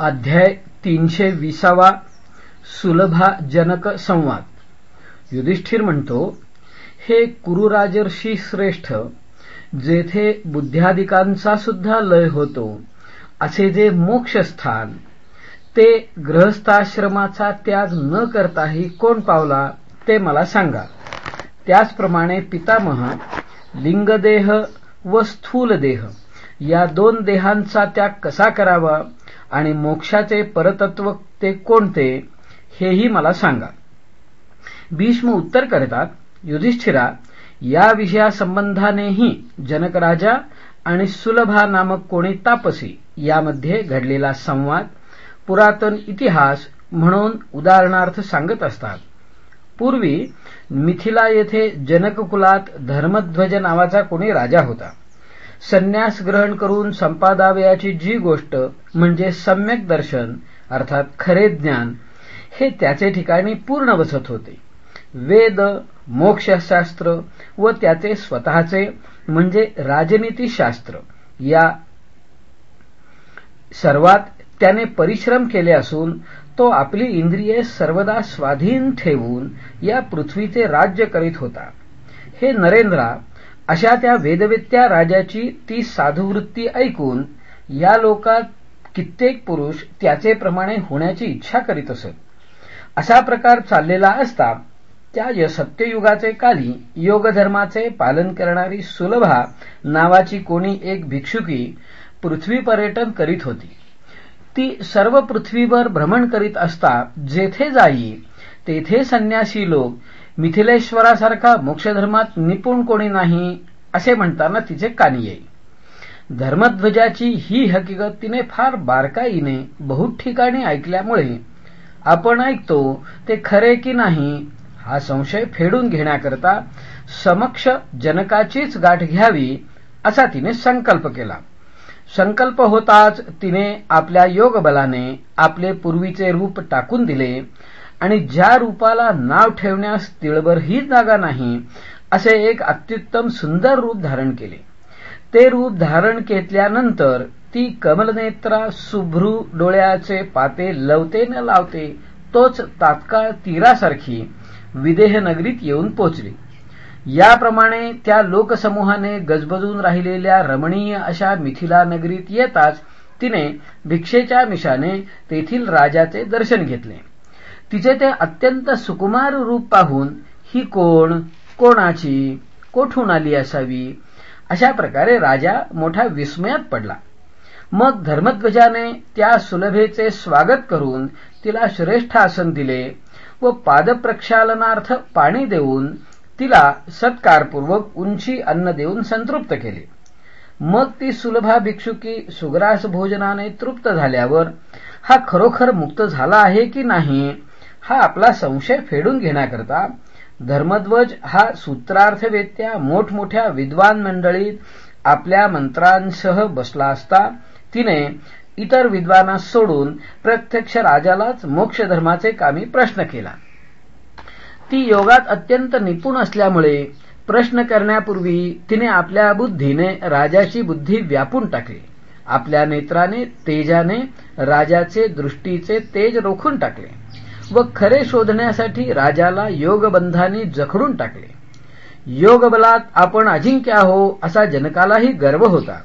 अध्याय तीनशे विसावा सुलभाजनक संवाद. युधिष्ठिर म्हणतो हे कुरुराजर्षी श्रेष्ठ जेथे बुद्ध्यादिकांचा सुद्धा लय होतो असे जे मोक्षस्थान ते ग्रहस्थाश्रमाचा त्याग न करताही कोण पावला ते मला सांगा. त्याचप्रमाणे पितामह लिंगदेह व स्थूलदेह या दोन देहांचा त्याग कसा करावा आणि मोक्षाचे परतत्व ते कोणते हेही मला सांगा. भीष्म उत्तर करतात युधिष्ठिरा या विषयासंबंधानेही जनकराजा आणि सुलभा नामक कोणी तापसी यामध्ये घडलेला संवाद पुरातन इतिहास म्हणून उदाहरणार्थ सांगत असतात. पूर्वी मिथिला येथे जनककुलात धर्मध्वज नावाचा कोणी राजा होता. संन्यास ग्रहण करून संपादावयाची जी गोष्ट म्हणजे सम्यक दर्शन अर्थात खरे ज्ञान हे त्याचे ठिकाणी पूर्ण बसत होते. वेद मोक्षशास्त्र व त्याचे स्वतःचे म्हणजे राजनीतीशास्त्र या सर्वात त्याने परिश्रम केले असून तो आपली इंद्रिये सर्वदा स्वाधीन ठेवून या पृथ्वीचे राज्य करीत होता. हे नरेंद्रा अशा त्या वेदवेत्या राजाची ती साधुवृत्ती ऐकून या लोकात कित्येक पुरुष त्याचे प्रमाणे होण्याची इच्छा करीत असत. असा प्रकार चाललेला असता त्या सत्ययुगाचे काली योगधर्माचे पालन करणारी सुलभा नावाची कोणी एक भिक्षुकी पृथ्वी पर्यटन करीत होती. ती सर्व पृथ्वीवर भ्रमण करीत असता जेथे जाई तेथे संन्यासी लोक मिथिलेश्वरासारखा मोक्षधर्मात निपुण कोणी नाही असे म्हणताना तिचे कानी येई धर्मध्वजाची ही हकीकत तिने फार बारकाईने बहुत ठिकाणी ऐकल्यामुळे आपण ऐकतो ते खरे की नाही हा संशय फेडून घेण्याकरता समक्ष जनकाचीच गाठ घ्यावी असा तिने संकल्प केला. संकल्प होताच तिने आपल्या योगबलाने आपले पूर्वीचे रूप टाकून दिले आणि ज्या रूपाला नाव ठेवण्यास तिळभरही जागा नाही असे एक अत्युत्तम सुंदर रूप धारण केले. ते रूप धारण केल्यानंतर ती कमलनेत्रा सुभ्रू डोळ्याचे पाते लवते न लावते तोच तात्काळ तीरासारखी विदेहनगरीत येऊन पोचली. याप्रमाणे त्या लोकसमूहाने गजबजून राहिलेल्या रमणीय अशा मिथिला नगरीत येताच तिने भिक्षेच्या मिशाने तेथील राजाचे दर्शन घेतले. तिचे ते अत्यंत सुकुमार रूप पाहून ही कोण कोणाची कोठून आली असावी? अशा प्रकारे राजा मोठा विस्मयात पडला. मग धर्मध्वजाने त्या सुलभेचे स्वागत करून तिला श्रेष्ठ आसन दिले व पादप्रक्षालनार्थ पाणी देऊन तिला सत्कारपूर्वक उंची अन्न देऊन संतृप्त केले. मग ती सुलभा भिक्षुकी सुग्रास भोजनाने तृप्त झाल्यावर हा खरोखर मुक्त झाला आहे की नाही हा आपला संशय फेडून घेण्याकरता धर्मध्वज हा सूत्रार्थवेत्या मोठमोठ्या विद्वान मंडळीत आपल्या मंत्रांसह बसला असता तिने इतर विद्वानास सोडून प्रत्यक्ष राजालाच मोक्षधर्माचे कामी प्रश्न केला. ती योगात अत्यंत निपुण असल्यामुळे प्रश्न करण्यापूर्वी तिने आपल्या बुद्धीने राजाची बुद्धी व्यापून टाकली. आपल्या नेत्राने तेजाने राजाचे दृष्टीचे तेज रोखून टाकले. व खरे शोधण्यासाठी राजाला योगबंधाने जखडून टाकले. योगबलात आपण अजिंक्य आहो असा जनकालाही गर्व होता.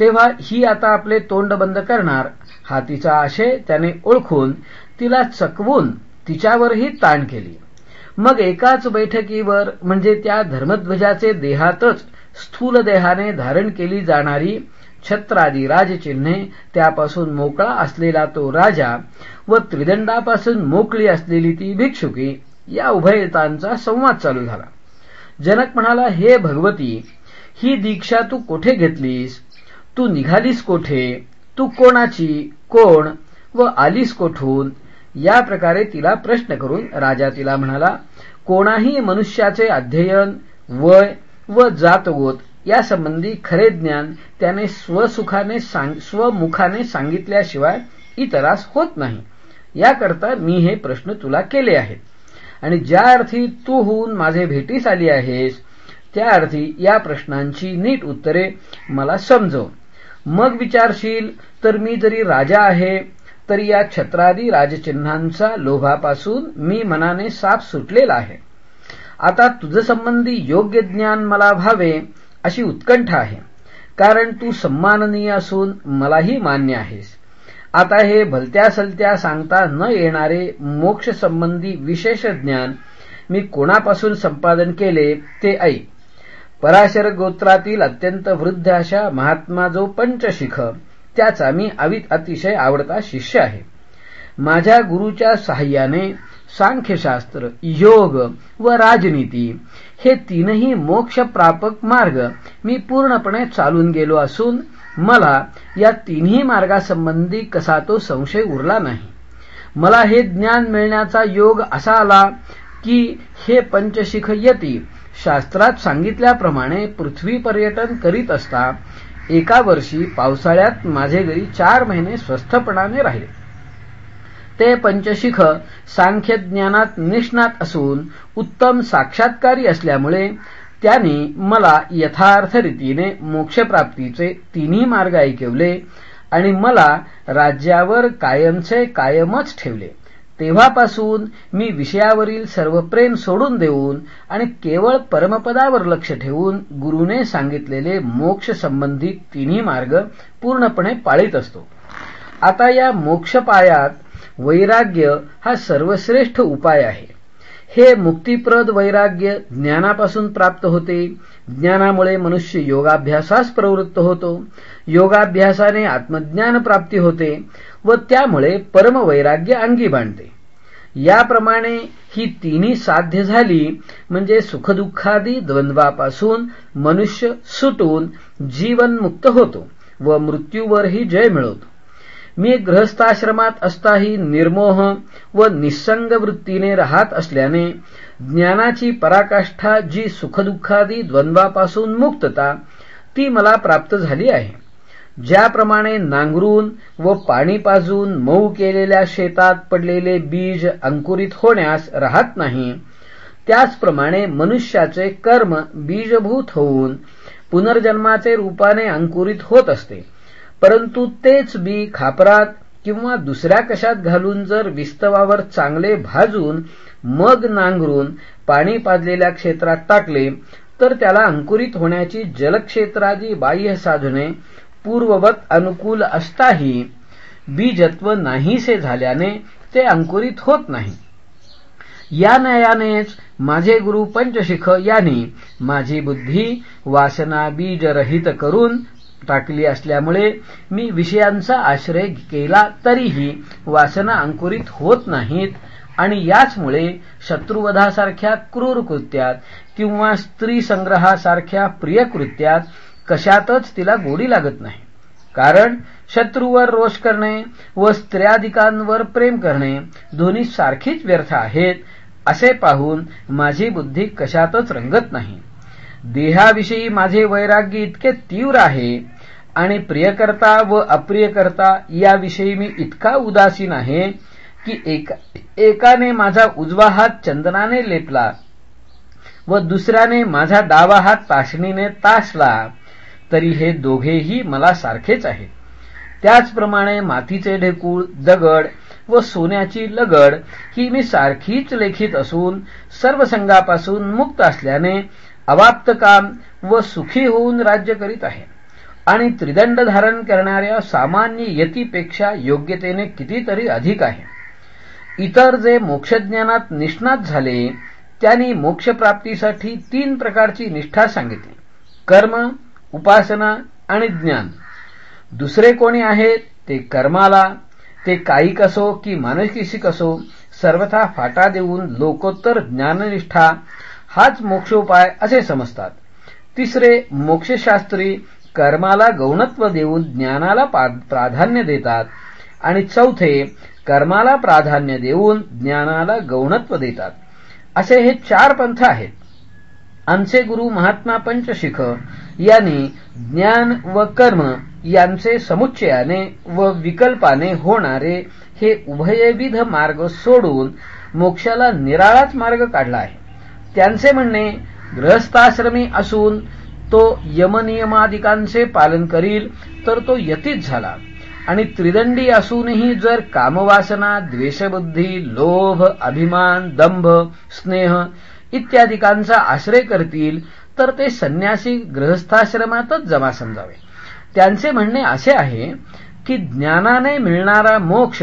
तेव्हा ही आता आपले तोंड बंद करणार हा तिचा आशय त्याने ओळखून तिला चकवून तिच्यावरही ताण केली. मग एकाच बैठकीवर म्हणजे त्या धर्मध्वजाचे देहातच स्थूल देहाने धारण केली जाणारी छत्रादी राजचिन्हे त्यापासून मोकळा असलेला तो राजा व त्रिदंडापासून मोकळी असलेली ती भिक्षुकी या उभयतांचा संवाद चालू झाला. जनक म्हणाला हे भगवती ही दीक्षा तू कोठे घेतलीस? तू निघालीस कोठे? तू कोणाची? कोण? व आलीस कोठून? या प्रकारे तिला प्रश्न करून राजा तिला म्हणाला कोणाही मनुष्याचे अध्ययन वय व जातगोत यासंबंधी खरे ज्ञान त्याने स्वसुखाने सांग स्वमुखाने सांगितल्याशिवाय इतरास होत नाही. याकरता मी हे प्रश्न तुला केले आहेत. आणि ज्या अर्थी तू होऊन माझे भेटीस आली आहेस त्या अर्थी या प्रश्नांची नीट उत्तरे मला समजव. मग विचारशील तर मी जरी राजा आहे तरी या छत्रादी राजचिन्हांचा लोभापासून मी मनाने साफ सुटलेला आहे. आता तुझसंबंधी योग्य ज्ञान मला व्हावे अशी उत्कंठ आहे. कारण तू सन्माननीय असून मलाही मान्य आहेस. आता हे भलत्या सलत्या सांगता न येणारे मोक्ष संबंधी विशेष ज्ञान मी कोणापासून संपादन केले ते ऐक. पराशर गोत्रातील अत्यंत वृद्ध अशा महात्मा जो पंचशिख त्याचा मी अवित अतिशय आवडता शिष्य आहे. माझ्या गुरुच्या सहाय्याने सांख्यशास्त्र योग व राजनीती हे तीनही मोक्षप्रापक मार्ग मी पूर्णपणे चालून गेलो असून मला या तिन्ही मार्गासंबंधी कसा तो संशय उरला नाही. मला हे ज्ञान मिळण्याचा योग असा आला की हे पंचशिख यती शास्त्रात सांगितल्याप्रमाणे पृथ्वी पर्यटन करीत असता एका वर्षी पावसाळ्यात माझे घरी चार महिने स्वस्थपणाने राहिले. ते पंचशिख सांख्य ज्ञानात निष्णात असून उत्तम साक्षात्कारी असल्यामुळे त्यांनी मला यथार्थ रीतीने मोक्षप्राप्तीचे तिन्ही मार्ग ऐकवले आणि मला राज्यावर कायमचे कायमच ठेवले. तेव्हापासून मी विषयावरील सर्व प्रेम सोडून देऊन आणि केवळ परमपदावर लक्ष ठेवून गुरुने सांगितलेले मोक्ष संबंधित तिन्ही मार्ग पूर्णपणे पाळीत असतो. आता या मोक्षपायात वैराग्य हा सर्वश्रेष्ठ उपाय आहे. हे मुक्तिप्रद वैराग्य ज्ञानापासून प्राप्त होते. ज्ञानामुळे मनुष्य योगाभ्यासास प्रवृत्त होतो. योगाभ्यासाने आत्मज्ञान प्राप्ती होते व त्यामुळे परमवैराग्य अंगी बांधते. याप्रमाणे ही तिन्ही साध्य झाली म्हणजे सुखदुःखादी द्वंद्वापासून मनुष्य सुटून जीवनमुक्त होतो व मृत्यूवरही जय मिळवतो. मी गृहस्थाश्रमात असताही निर्मोह व निसंग वृत्तीने राहत असल्याने ज्ञानाची पराकाष्ठा जी सुखदुःखादी द्वंद्वापासून मुक्तता ती मला प्राप्त झाली आहे. ज्याप्रमाणे नांगरून व पाणी पाजून मऊ केलेल्या शेतात पडलेले बीज अंकुरित होण्यास राहत नाही त्याचप्रमाणे मनुष्याचे कर्म बीजभूत होऊन पुनर्जन्माचे रूपाने अंकुरित होत असते. परंतु तेच बी खापरात किंवा दुसऱ्या कशात घालून जर विस्तवावर चांगले भाजून मग नांगरून पाणी पाजलेल्या क्षेत्रात टाकले तर त्याला अंकुरित होण्याची जलक्षेत्रादी बाह्य साधने पूर्ववत अनुकूल असताही बीजत्व नाहीसे झाल्याने ते अंकुरित होत नाही. या न्यायानेच माझे गुरु पंचशिख यांनी माझी बुद्धी वासना बीजरहित करून टाकली असल्यामुळे मी विषयांचा आश्रय केला तरीही वासना अंकुरित होत नाहीत. आणि याचमुळे शत्रुवधासारख्या क्रूर कृत्यात किंवा स्त्री संग्रहासारख्या प्रिय कृत्यात कशातच तिला गोडी लागत नाही. कारण शत्रूवर रोष करणे व स्त्र्याधिकांवर प्रेम करणे दोन्ही सारखीच व्यर्थ आहेत असे पाहून माझी बुद्धी कशातच रंगत नाही. देहाविषयी माझे वैराग्य इतके तीव्र आहे आणि प्रियकर्ता व अप्रियकर्ता याविषयी मी इतका उदासीन आहे की एकाने माझा उजवा हात चंदनाने लेपला व दुसऱ्याने माझा डावा हात ताशणीने तासला तरी हे दोघेही मला सारखेच आहेत. त्याचप्रमाणे मातीचे ढेकूळ दगड व सोन्याची लगड ही मी सारखीच लेखित असून सर्व संघापासून मुक्त असल्याने अवाप्त काम व सुखी होऊन राज्य करीत आहे. आणि त्रिदंड धारण करणाऱ्या सामान्य यतीपेक्षा योग्यतेने कितीतरी अधिक आहे. इतर जे मोक्षज्ञानात निष्णात झाले त्यांनी मोक्षप्राप्तीसाठी तीन प्रकारची निष्ठा सांगितली. कर्म उपासना आणि ज्ञान. दुसरे कोणी आहेत ते कर्माला ते कायिक असो की मानसिक असो सर्वथा फाटा देऊन लोकोत्तर ज्ञाननिष्ठा हाच मोक्षोपाय असे समजतात. तिसरे मोक्षशास्त्री कर्माला गौणत्व देऊन ज्ञानाला प्राधान्य देतात. आणि चौथे कर्माला प्राधान्य देऊन ज्ञानाला गौणत्व देतात. असे हे चार पंथ आहेत. आमचे गुरु महात्मा पंचशिख यांनी ज्ञान व कर्म यांचे समुच्चयाने व विकल्पाने होणारे हे उभयविध मार्ग सोडून मोक्षाला निराळाच मार्ग काढला आहे. त्यांचे म्हणणे ग्रहस्थाश्रमी असून तो यमनियमादिकांचे पालन करील तर तो यतीच झाला. आणि त्रिदंडी असूनही जर कामवासना द्वेषबुद्धी लोभ अभिमान दंभ स्नेह इत्यादिकांचा आश्रय करतील तर ते संन्यासी ग्रहस्थाश्रमातच जमा समजावे. त्यांचे म्हणणे असे आहे की ज्ञानाने मिळणारा मोक्ष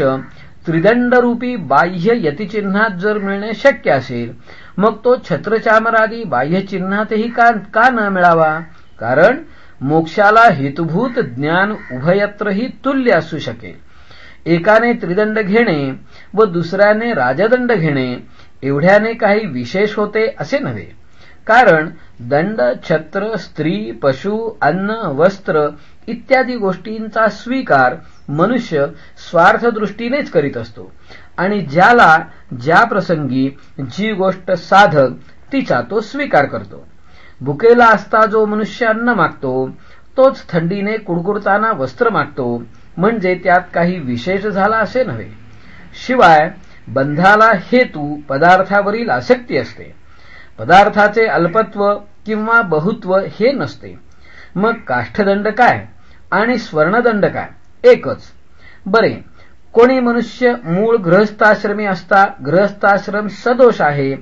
त्रिदंडरूपी बाह्य यतिचिन्हात जर मिळणे शक्य असेल मग तो छत्रचामरादी बाह्यचिन्हातही का, का न मिळावा? कारण मोक्षाला हेतुभूत ज्ञान उभयत्रही तुल्य असू शकेल. एकाने त्रिदंड घेणे व दुसऱ्याने राजदंड घेणे एवढ्याने काही विशेष होते असे नव्हे. कारण दंड छत्र स्त्री पशु अन्न वस्त्र इत्यादी गोष्टींचा स्वीकार मनुष्य स्वार्थदृष्टीनेच करीत असतो. आणि ज्याला ज्या प्रसंगी जी गोष्ट साधक तिचा तो स्वीकार करतो. भुकेला असता जो मनुष्य अन्न मागतो तोच थंडीने कुडकुडताना वस्त्र मागतो म्हणजे त्यात काही विशेष झाला असे नव्हे. शिवाय बंधाला हेतू पदार्थावरील आसक्ती असते. पदार्थाचे अल्पत्व किंवा बहुत्व हे नसते. मग काष्ठदंड काय? आणि स्वर्णदंड काय? एकच. बरे कोणी मनुष्य मूळ गृहस्थाश्रमी असता गृहस्थाश्रम सदोष आहे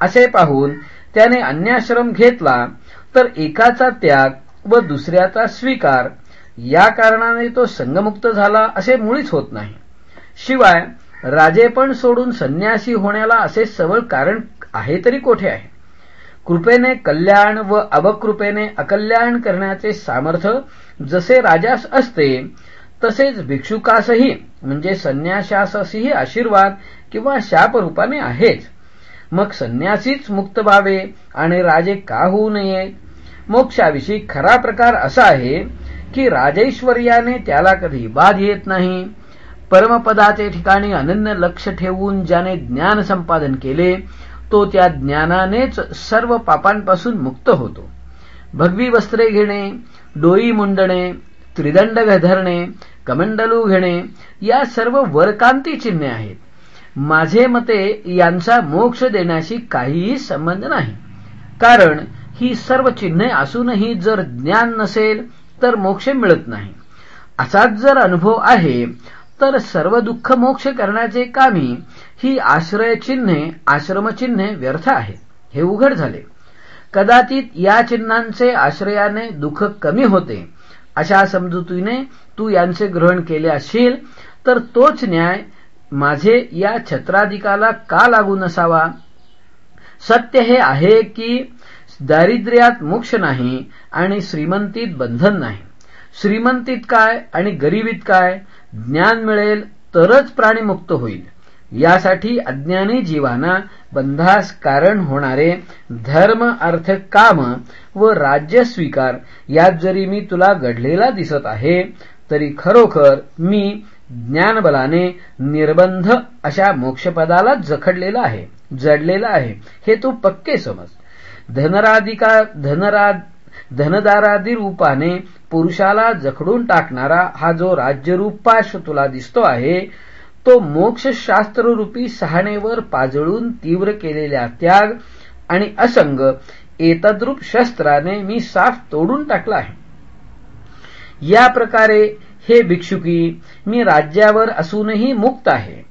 असे पाहून त्याने अन्याश्रम घेतला तर एकाचा त्याग व दुसऱ्याचा स्वीकार या कारणाने तो संगमुक्त झाला असे मुळीच होत नाही. शिवाय राजेपण सोडून संन्यासी होण्याला असे सवळ कारण आहे तरी कोठे आहे? कृपेने कल्याण व अवकृपेने अकल्याण करण्याचे सामर्थ्य जसे राजास असते तसेच भिक्षुकासही म्हणजे संन्याशासही आशीर्वाद किंवा शापरूपाने आहेच मग संन्यासीच मुक्त व्हावे आणि राजे का होऊ नये? मोक्षाविषयी खरा प्रकार असा आहे की राजेश्वर्याने त्याला कधी बाध येत नाही. परमपदाचे ठिकाणी अनन्य लक्ष ठेवून ज्याने ज्ञान संपादन केले तो त्या ज्ञानानेच सर्व पापांपासून मुक्त होतो. भगवी वस्त्रे घेणे डोई मुंडणे त्रिदंड धरणे कमंडलू घेणे या सर्व वरकांती चिन्हे आहेत. माझे मते यांचा मोक्ष देण्याशी काहीही संबंध नाही. कारण ही सर्व चिन्हे असूनही जर ज्ञान नसेल तर मोक्ष मिळत नाही. असाच जर अनुभव आहे तर सर्व दुःख मोक्ष करण्याचे कामी ही आश्रयचिन्हे आश्रमचिन्हे व्यर्थ आहे हे उघड झाले. कदाचित या चिन्हांचे आश्रयाने दुःख कमी होते अशा समजुतीने तू यांचे ग्रहण केले असशील तर तोच न्याय माझे या छत्राधिकाला का लागू नसावा? सत्य हे आहे की दारिद्र्यात मोक्ष नाही आणि श्रीमंतीत बंधन नाही. श्रीमंतीत काय आणि गरिबीत काय? ज्ञान मिळेल तरच प्राणी मुक्त होईल. यासाठी अज्ञानी जीवांना बंधास कारण होणारे धर्म अर्थ काम व राज्य स्वीकार यात जरी मी तुला घडलेला दिसत आहे तरी खरोखर मी ज्ञानबलाने निर्बंध अशा मोक्षपदाला जखडलेला आहे जडलेला आहे. हे तू पक्के समज. धनराधिका धनरा धनदारादी रूपाने पुरुषाला जखडून टाकणारा हा जो राज्यरूप तुला दिसतो आहे तो मोक्षशास्त्ररूपी सहाणेवर पाजळून तीव्र केलेल्या त्याग आणि असंग एतद्रूप शस्त्राने मी साफ तोडून टाकला आहे. या प्रकारे हे भिक्षुकी मी राज्यावर असूनही मुक्त आहे.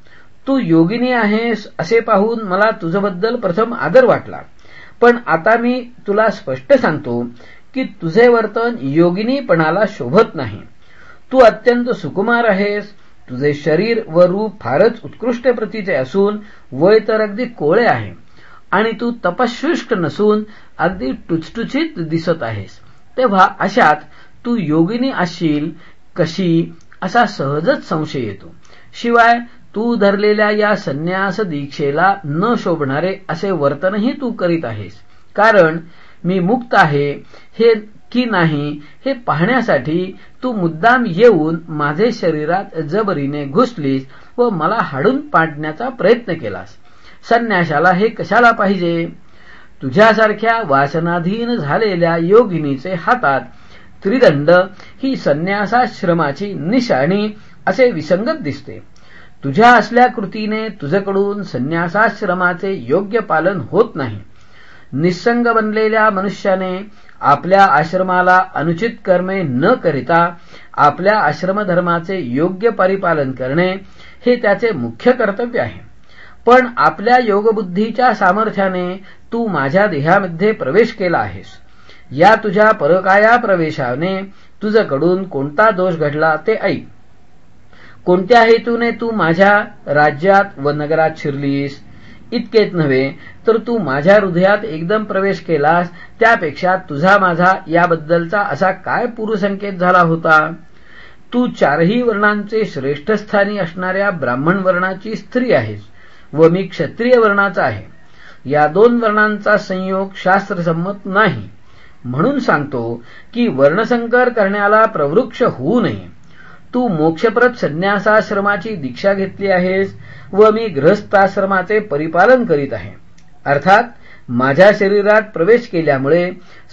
तू योगिनी आहेस असे पाहून मला तुझबद्दल प्रथम आदर वाटला. पण आता मी तुला स्पष्ट सांगतो की तुझे वर्तन योगिनीपणाला शोभत नाही. तू अत्यंत सुकुमार आहेस. तुझे शरीर व रूप फारच उत्कृष्ट प्रतीचे असून वय तर अगदी कोळे आहे. आणि तू तपशुष्क नसून अगदी टुचटुचीत दिसत आहेस. तेव्हा अशात तू योगिनी असशील कशी असा सहजच संशय येतो. शिवाय तू धरलेल्या या संन्यास दीक्षेला न शोभणारे असे वर्तनही तू करीत आहेस. कारण मी मुक्त आहे हे की नाही हे पाहण्यासाठी तू मुद्दाम येऊन माझे शरीरात जबरीने घुसलीस व मला हाडून पाडण्याचा प्रयत्न केलास. संन्याशाला हे कशाला पाहिजे? तुझ्यासारख्या वासनाधीन झालेल्या योगिनीचे हातात त्रिदंड ही संन्यासाश्रमाची निशाणी असे विसंगत दिसते. तुझ्या असल्या कृतीने तुझकडून संन्यासाश्रमाचे योग्य पालन होत नाही. निसंग बनलेल्या मनुष्याने आपल्या आश्रमाला अनुचित कर्मे न करिता आपल्या आश्रमधर्माचे योग्य परिपालन करणे हे त्याचे मुख्य कर्तव्य आहे. पण आपल्या योगबुद्धीच्या सामर्थ्याने तू माझ्या देहामध्ये प्रवेश केला आहेस. या तुझ्या परकाया प्रवेशाने तुझकडून कोणता दोष घडला ते ऐक. कोणत्या हेतूने तू माझ्या राज्यात व नगरात शिरलीस? इतकेच नव्हे तर तू माझ्या हृदयात एकदम प्रवेश केलास त्यापेक्षा तुझा माझा याबद्दलचा असा काय पुरुसंकेत झाला होता? तू चारही वर्णांचे श्रेष्ठस्थानी असणाऱ्या ब्राह्मण वर्णाची स्त्री आहेस व मी क्षत्रिय वर्णाचा आहे. या दोन वर्णांचा संयोग शास्त्रसंमत नाही. म्हणून सांगतो की वर्णसंकर करण्याला प्रवृक्ष होऊ नये. तू मोक्षप्रत संन्यासाश्रमाची दीक्षा घेतली आहेस व मी गृहस्थाश्रमाचे परिपालन करीत आहे. अर्थात माझ्या शरीरात प्रवेश केल्यामुळे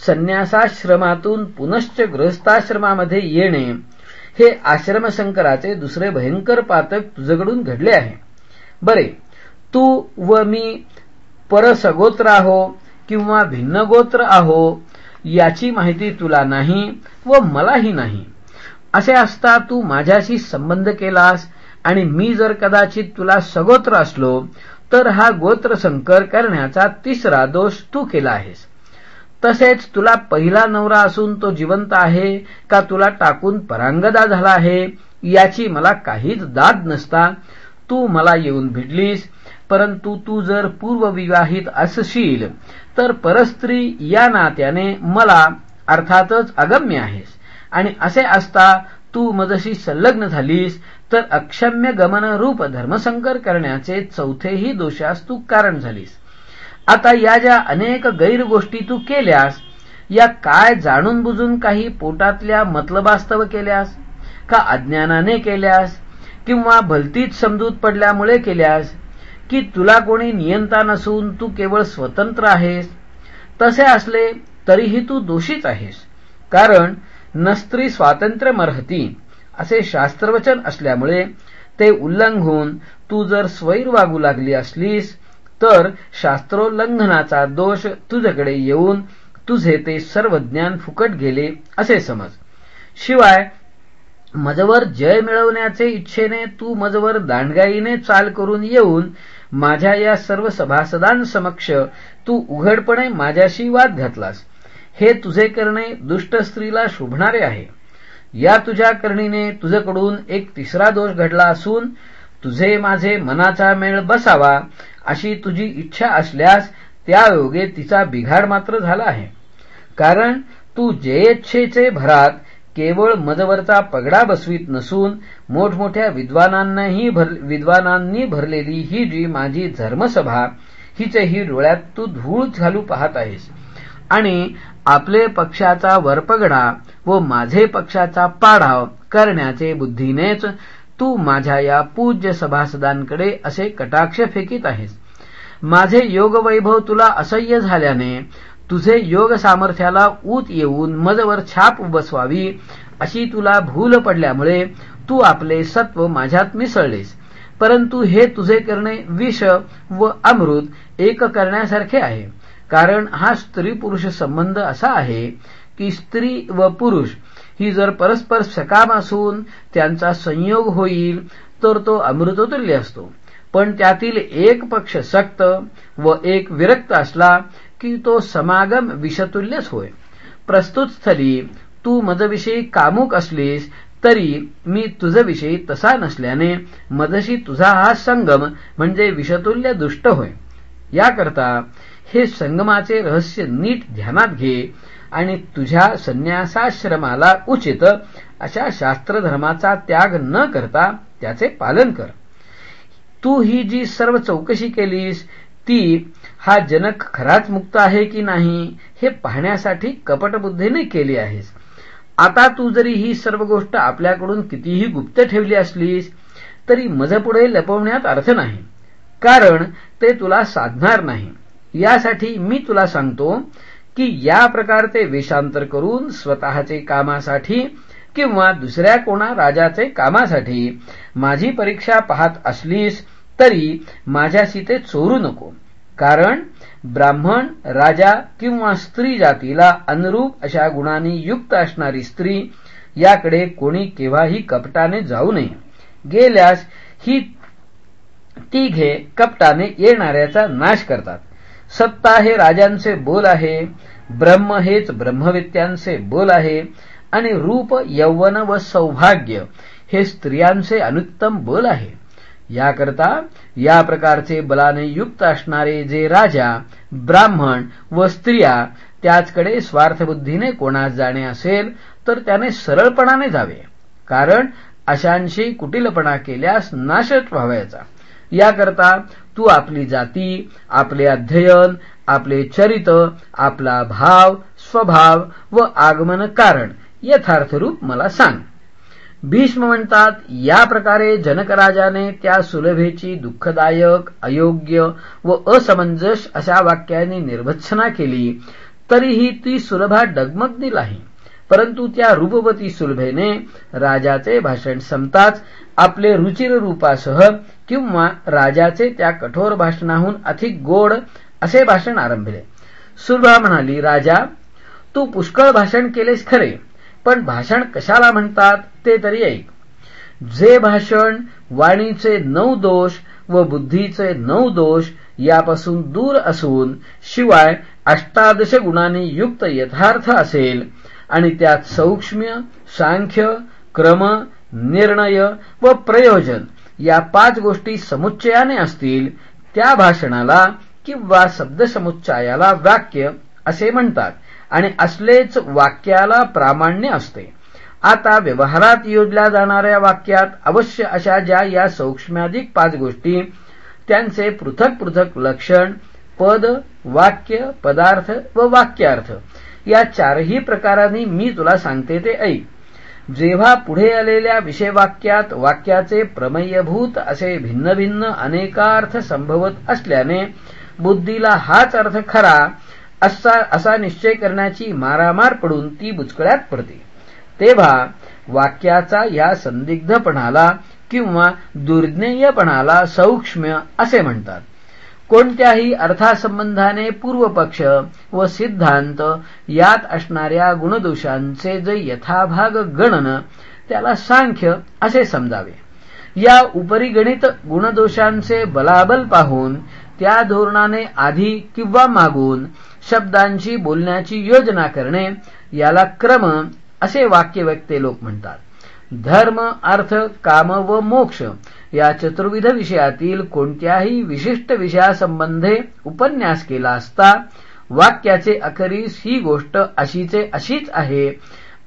संन्यासाश्रमातून पुनश्च गृहस्थाश्रमामध्ये येणे हे आश्रमशंकराचे दुसरे भयंकर पातक तुझकडून घडले आहे. बरे तू व मी परसगोत्र आहो किंवा भिन्न गोत्र आहो याची माहिती तुला नाही व मलाही नाही. असे असता तू माझ्याशी संबंध केलास आणि मी जर कदाचित तुला सगोत्र असलो तर हा गोत्र संकर करण्याचा तिसरा दोष तू केला आहेस. तसेच तुला पहिला नवरा असून तो जिवंत आहे का तुला टाकून परांगदा झाला आहे याची मला काहीच दाद नसता. तू मला येऊन भिडलीस परंतु तू जर पूर्वविवाहित असशील तर परस्त्री या नात्याने मला अर्थातच अगम्य आहेस. आणि असे असता तू मजशी संलग्न झालीस तर अक्षम्य गमनरूप धर्मसंकर करण्याचे चौथेही दोषास तू कारण झालीस. आता या ज्या अनेक गैर गोष्टी तू केल्यास या काय जाणून बुजून काही पोटातल्या मतलबास्तव केल्यास का अज्ञानाने केल्यास किंवा भलतीच समजूत पडल्यामुळे केल्यास की तुला कोणी नियंता नसून तू केवळ स्वतंत्र आहेस तसे असले तरीही तू दोषीच आहेस. कारण नस्त्री स्वातंत्र्य मरहती असे शास्त्रवचन असल्यामुळे ते उल्लंघून तू जर स्वैर वागू लागली असलीस तर शास्त्रोल्लंघनाचा दोष तुझ्याकडे येऊन तुझे ते सर्व ज्ञान फुकट गेले असे समज. शिवाय मजवर जय मिळवण्याचे इच्छेने तू मजवर दांडगाईने चाल करून येऊन माझ्या या सर्व सभासदांसमक्ष तू उघडपणे माझ्याशी वाद घातलास. हे तुझे करणे दुष्ट स्त्रीला शोभणारे आहे. या तुझ्या करणीने तुझकडून एक तिसरा दोष घडला असून तुझे माझे मनाचा मेळ बसावा अशी तुझी इच्छा असल्यास त्या योगे तिचा बिघाड मात्र झाला आहे. कारण तू जयेच्छेचे भरात केवळ मजवरचा पगडा बसवीत नसून मोठमोठ्या विद्वानांनाही भर, विद्वानांनी भरलेली ही जी माझी धर्मसभा हिचेही डोळ्यात तू धूळ घालू पाहत आहेस. आणि आपले पक्षाचा वरपगडा व माझे पक्षाचा पाढाव करण्याचे बुद्धीनेच तू माझ्या या पूज्य सभासदांकडे असे कटाक्ष फेकीत आहेस. माझे योगवैभव तुला असह्य झाल्याने तुझे योग सामर्थ्याला ऊत येऊन मजवर छाप बसवावी अशी तुला भूल पडल्यामुळे तू आपले सत्व माझ्यात मिसळलेस. परंतु हे तुझे करणे विष व अमृत एक करण्यासारखे आहे. कारण हा स्त्री पुरुष संबंध असा आहे की स्त्री व पुरुष ही जर परस्पर सकाम असून त्यांचा संयोग होईल तर तो अमृततुल्य असतो. पण त्यातील एक पक्ष सक्त व एक विरक्त असला की तो समागम विषतुल्यच होय. प्रस्तुत स्थली तू मदविषयी कामुक असलीस तरी मी तुझविषयी तसा नसल्याने मदशी तुझा हा संगम म्हणजे विषतुल्य दुष्ट होय. याकरता हे संगमाचे रहस्य नीट ध्यानात घे आणि तुझ्या संन्यासाश्रमाला उचित अशा शास्त्रधर्माचा त्याग न करता त्याचे पालन कर. तू ही जी सर्व चौकशी केलीस ती हा जनक खराच मुक्त आहे की नाही हे पाहण्यासाठी कपटबुद्धीने केली आहेस. आता तू जरी ही सर्व गोष्ट आपल्याकडून कितीही गुप्त ठेवली असलीस तरी मजपुढे लपवण्यात अर्थ नाही. कारण ते तुला साधणार नाही. यासाठी मी तुला सांगतो की या प्रकारचे वेषांतर करून स्वतःचे कामासाठी किंवा दुसऱ्या कोणा राजाचे कामासाठी माझी परीक्षा पाहत असलीस तरी माझ्याशी ते चोरू नको. कारण ब्राह्मण राजा किंवा स्त्री जातीला अनुरूप अशा गुणांनी युक्त असणारी स्त्री याकडे कोणी केव्हाही कपटाने जाऊ नये. गेल्यास ही तिघे कपटाने येणाऱ्याचा नाश करतात. सत्ता हे राजांचे बोल आहे ब्रह्म हेच ब्रह्मवित्यांचे बोल आहे आणि रूप यौवन व सौभाग्य हे स्त्रियांचे अनुत्तम बोल आहे. याकरता या प्रकारचे बलाने युक्त असणारे जे राजा ब्राह्मण व स्त्रिया त्याचकडे स्वार्थबुद्धीने कोणास जाणे असेल तर त्याने सरळपणाने जावे. कारण अशांशी कुटिलपणा केल्यास नाशच व्हावायचा. याकरता तू आपली जाती आपले अध्ययन आपले चरित आपला भाव स्वभाव व आगमन कारण यथार्थ रूप मला सांग. भीष्म म्हणतात या प्रकारे जनकराजाने त्या सुलभेची दुःखदायक अयोग्य व असमंजस अशा वाक्याने निर्भत्सना केली तरीही ती सुलभा डगमगली नाही. परंतु त्या रूपवती सुलभेने राजाचे भाषण संपताच आपले रुचिर रूपासह किंवा राजाचे त्या कठोर भाषणाहून अधिक गोड असे भाषण आरंभिले. सुलभा म्हणाली राजा तू पुष्कळ भाषण केलेस खरे पण भाषण कशाला म्हणतात ते तरी ऐक. जे भाषण वाणीचे नऊ दोष व बुद्धीचे नऊ दोष यापासून दूर असून शिवाय अष्टादश गुणांनी युक्त यथार्थ असेल आणि त्यात सौक्ष्म्य सांख्य क्रम निर्णय व प्रयोजन या पाच गोष्टी समुच्चयाने असतील त्या भाषणाला किंवा शब्दसमुच्चयाला वाक्य असे म्हणतात आणि असलेच वाक्याला प्रामाण्य असते. आता व्यवहारात योजल्या जाणाऱ्या वाक्यात अवश्य अशा ज्या या सौक्ष्म्याधिक पाच गोष्टी त्यांचे पृथक पृथक लक्षण पद वाक्य पदार्थ व वाक्यार्थ या चारही प्रकारांनी मी तुला सांगते ते ऐक. जेव्हा पुढे आलेल्या विषयवाक्यात वाक्याचे प्रमेयभूत असे भिन्न भिन्न अनेकार्थ संभवत असल्याने बुद्धीला हाच अर्थ खरा असा असा निश्चय करण्याची मारामार पडून ती बुचकळ्यात पडते. तेव्हा वाक्याचा या संदिग्धपणाला किंवा दुर्ज्ञेयपणाला सौक्ष्म्य असे म्हणतात. कोणत्याही अर्थासंबंधाने पूर्वपक्ष व सिद्धांत यात असणाऱ्या गुणदोषांचे जे यथाभाग गणन त्याला सांख्य असे समजावे. या उपरिगणित गुणदोषांचे बलाबल पाहून त्या धोरणाने आधी किंवा मागून शब्दांची बोलण्याची योजना करणे याला क्रम असे वाक्यव्यक्ते लोक म्हणतात. धर्म अर्थ काम व मोक्ष या चतुर्विध विषयातील कोणत्याही विशिष्ट विषयासंबंधे उपन्यास केला असता वाक्याचे अखेरीस ही गोष्ट अशीचे अशीच आहे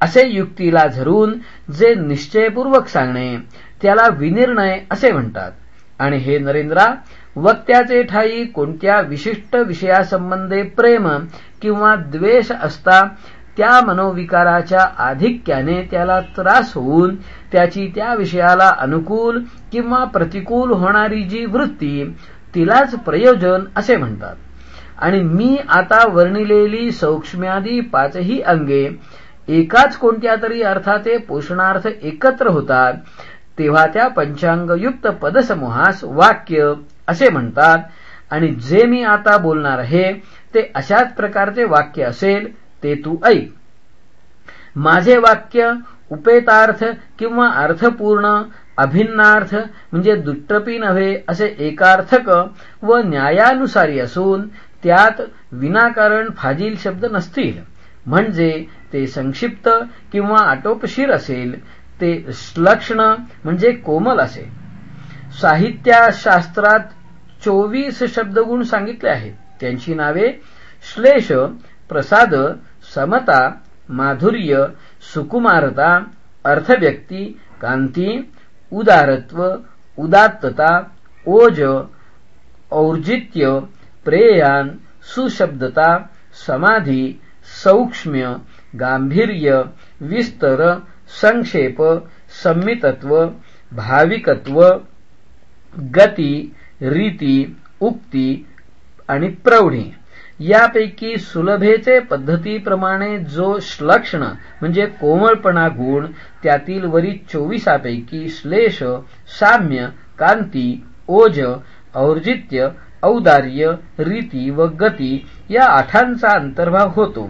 असे युक्तीला धरून जे निश्चयपूर्वक सांगणे त्याला विनिर्णय असे म्हणतात. आणि हे नरेंद्रा वक्त्याचे ठाई कोणत्या विशिष्ट विषयासंबंधे प्रेम किंवा द्वेष असता त्या मनोविकाराच्या आधिक्याने त्याला त्रास होऊन त्याची त्या विषयाला अनुकूल किंवा प्रतिकूल होणारी जी वृत्ती तिलाच प्रयोजन असे म्हणतात. आणि मी आता वर्णिलेली सौक्ष्म्यादी पाचही अंगे एकाच कोणत्या तरी अर्थाचे पोषणार्थ एकत्र होतात तेव्हा त्या पंचांगयुक्त पदसमूहास वाक्य असे म्हणतात. आणि जे मी आता बोलणार आहे ते अशाच प्रकारचे वाक्य असेल ते तू ऐक. माझे वाक्य उपेतार्थ किंवा अर्थपूर्ण अभिन्नार्थ म्हणजे दुट्टपी नव्हे असे एकार्थक व न्यायानुसारी असून त्यात विनाकारण फाजील शब्द नसतील. म्हणजे ते संक्षिप्त किंवा आटोपशीर असेल ते श्लक्षण म्हणजे कोमल असे साहित्याशास्त्रात चोवीस शब्दगुण सांगितले आहेत. त्यांची नावे श्लेष प्रसाद समता माधुर्य सुकुमारता अर्थव्यक्ती कांती उदारत्व उदात्तता ओज और्जित्य प्रेयान सुशब्दता समाधी सौक्ष्म्य गांभीर्य विस्तर संक्षेप संमितत्व भाविकत्व गती रीती उक्ती आणि प्रौढी. यापैकी सुलभेचे पद्धतीप्रमाणे जो श्लक्षण म्हणजे कोमळपणा गुण त्यातील वरी चोवीसापैकी श्लेष साम्य कांती ओज और्जित्य औदार्य रीती व गती या आठांचा अंतर्भाव होतो.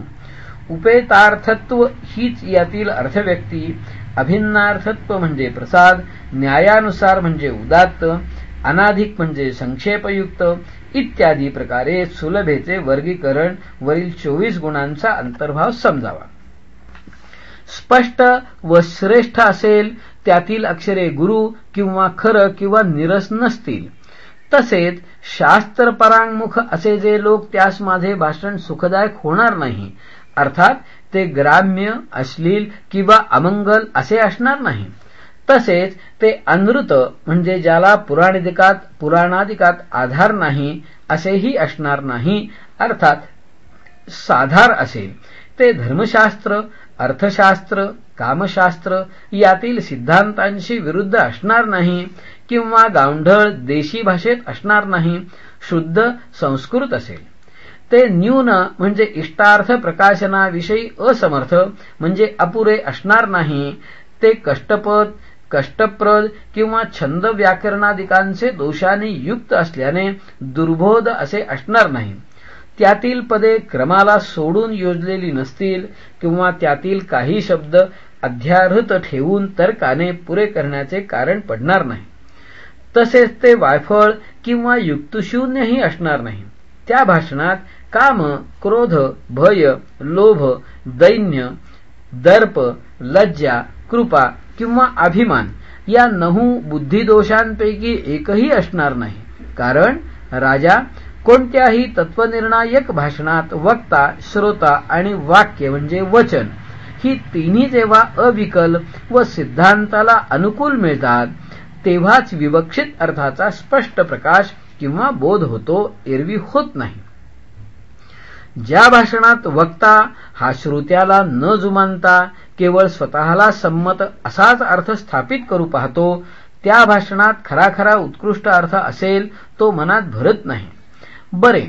उपेतार्थत्व हीच यातील अर्थव्यक्ती. अभिन्नार्थत्व म्हणजे प्रसाद न्यायानुसार म्हणजे उदात्त अनाधिक म्हणजे संक्षेपयुक्त इत्यादी प्रकारे सुलभेचे वर्गीकरण वरील चोवीस गुणांचा अंतर्भाव समजावा. स्पष्ट व श्रेष्ठ असेल त्यातील अक्षरे गुरु किंवा खरं किंवा निरस नसतील. तसेच शास्त्रपरांगमुख असे जे लोक त्यास माझे भाषण सुखदायक होणार नाही अर्थात ते ग्राम्य अश्लील किंवा अमंगल असे असणार नाही. तसेच ते अनृत म्हणजे ज्याला पुराणिकात पुराणादिकात आधार नाही असेही असणार नाही अर्थात साधार असेल. ते धर्मशास्त्र अर्थशास्त्र कामशास्त्र यातील सिद्धांतांशी विरुद्ध असणार नाही किंवा गावढळ देशी भाषेत असणार नाही शुद्ध संस्कृत असेल. ते न्यून म्हणजे इष्टार्थ प्रकाशनाविषयी असमर्थ म्हणजे अपुरे असणार नाही ते कष्टपद कष्टप्रद किंवा छंद व्याकरणादिकांचे दोषाने युक्त असल्याने दुर्बोध असे असणार नाही. त्यातील पदे क्रमाला सोडून योजलेली नसतील किंवा त्यातील काही शब्द अध्याहृत ठेवून तर्काने पुरे करण्याचे कारण पडणार नाही. तसेच ते वायफळ किंवा युक्तशून्यही असणार नाही. त्या भाषणात काम क्रोध भय लोभ दैन्य दर्प लज्जा कृपा किंवा अभिमान या नहू बुद्धिदोषांपैकी एकही असणार नाही. कारण राजा कोणत्याही तत्वनिर्णायक भाषणात वक्ता श्रोता आणि वाक्य म्हणजे वचन ही तिन्ही जेव्हा अविकल व सिद्धांताला अनुकूल मिळतात तेव्हाच विवक्षित अर्थाचा स्पष्ट प्रकाश किंवा बोध होतो एरवी होत नाही. ज्या भाषणात वक्ता हा श्रोत्याला न जुमानता केवळ स्वतःला संमत असाच अर्थ स्थापित करू पाहतो त्या भाषणात खरा खरा उत्कृष्ट अर्थ असेल तो मनात भरत नाही. बरे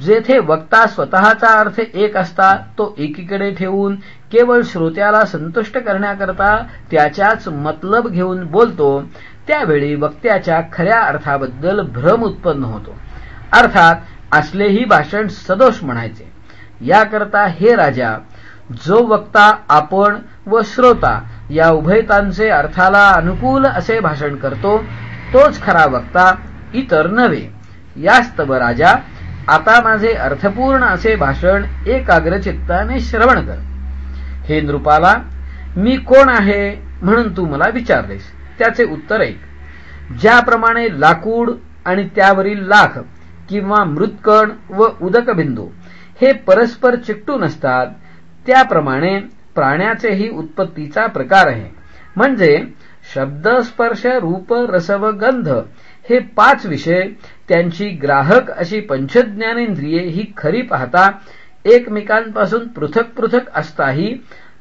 जेथे वक्ता स्वतःचा अर्थ एक असता तो एकीकडे ठेवून केवळ श्रोत्याला संतुष्ट करण्याकरता त्याच्याच मतलब घेऊन बोलतो त्यावेळी वक्त्याच्या खऱ्या अर्थाबद्दल भ्रम उत्पन्न होतो. अर्थात असलेही भाषण सदोष म्हणायचे. याकरता हे राजा जो वक्ता आपण व श्रोता या उभयतांचे अर्थाला अनुकूल असे भाषण करतो तोच खरा वक्ता इतर नव्हे. यास्तव राजा आता माझे अर्थपूर्ण असे भाषण एकाग्रचित्ताने श्रवण कर. हे नृपाला मी कोण आहे म्हणून तू मला विचारलेस? त्याचे उत्तर ऐक. ज्याप्रमाणे लाकूड आणि त्यावरील लाख किंवा मृतकण व उदकबिंदू हे परस्पर चिकटून असतात त्याप्रमाणे प्राण्याचेही उत्पत्तीचा प्रकार आहे. म्हणजे शब्द स्पर्श रूप रसव गंध हे पाच विषय त्यांची ग्राहक अशी पंचज्ञानेंद्रिये ही खरी पाहता एकमेकांपासून पृथक पृथक असताही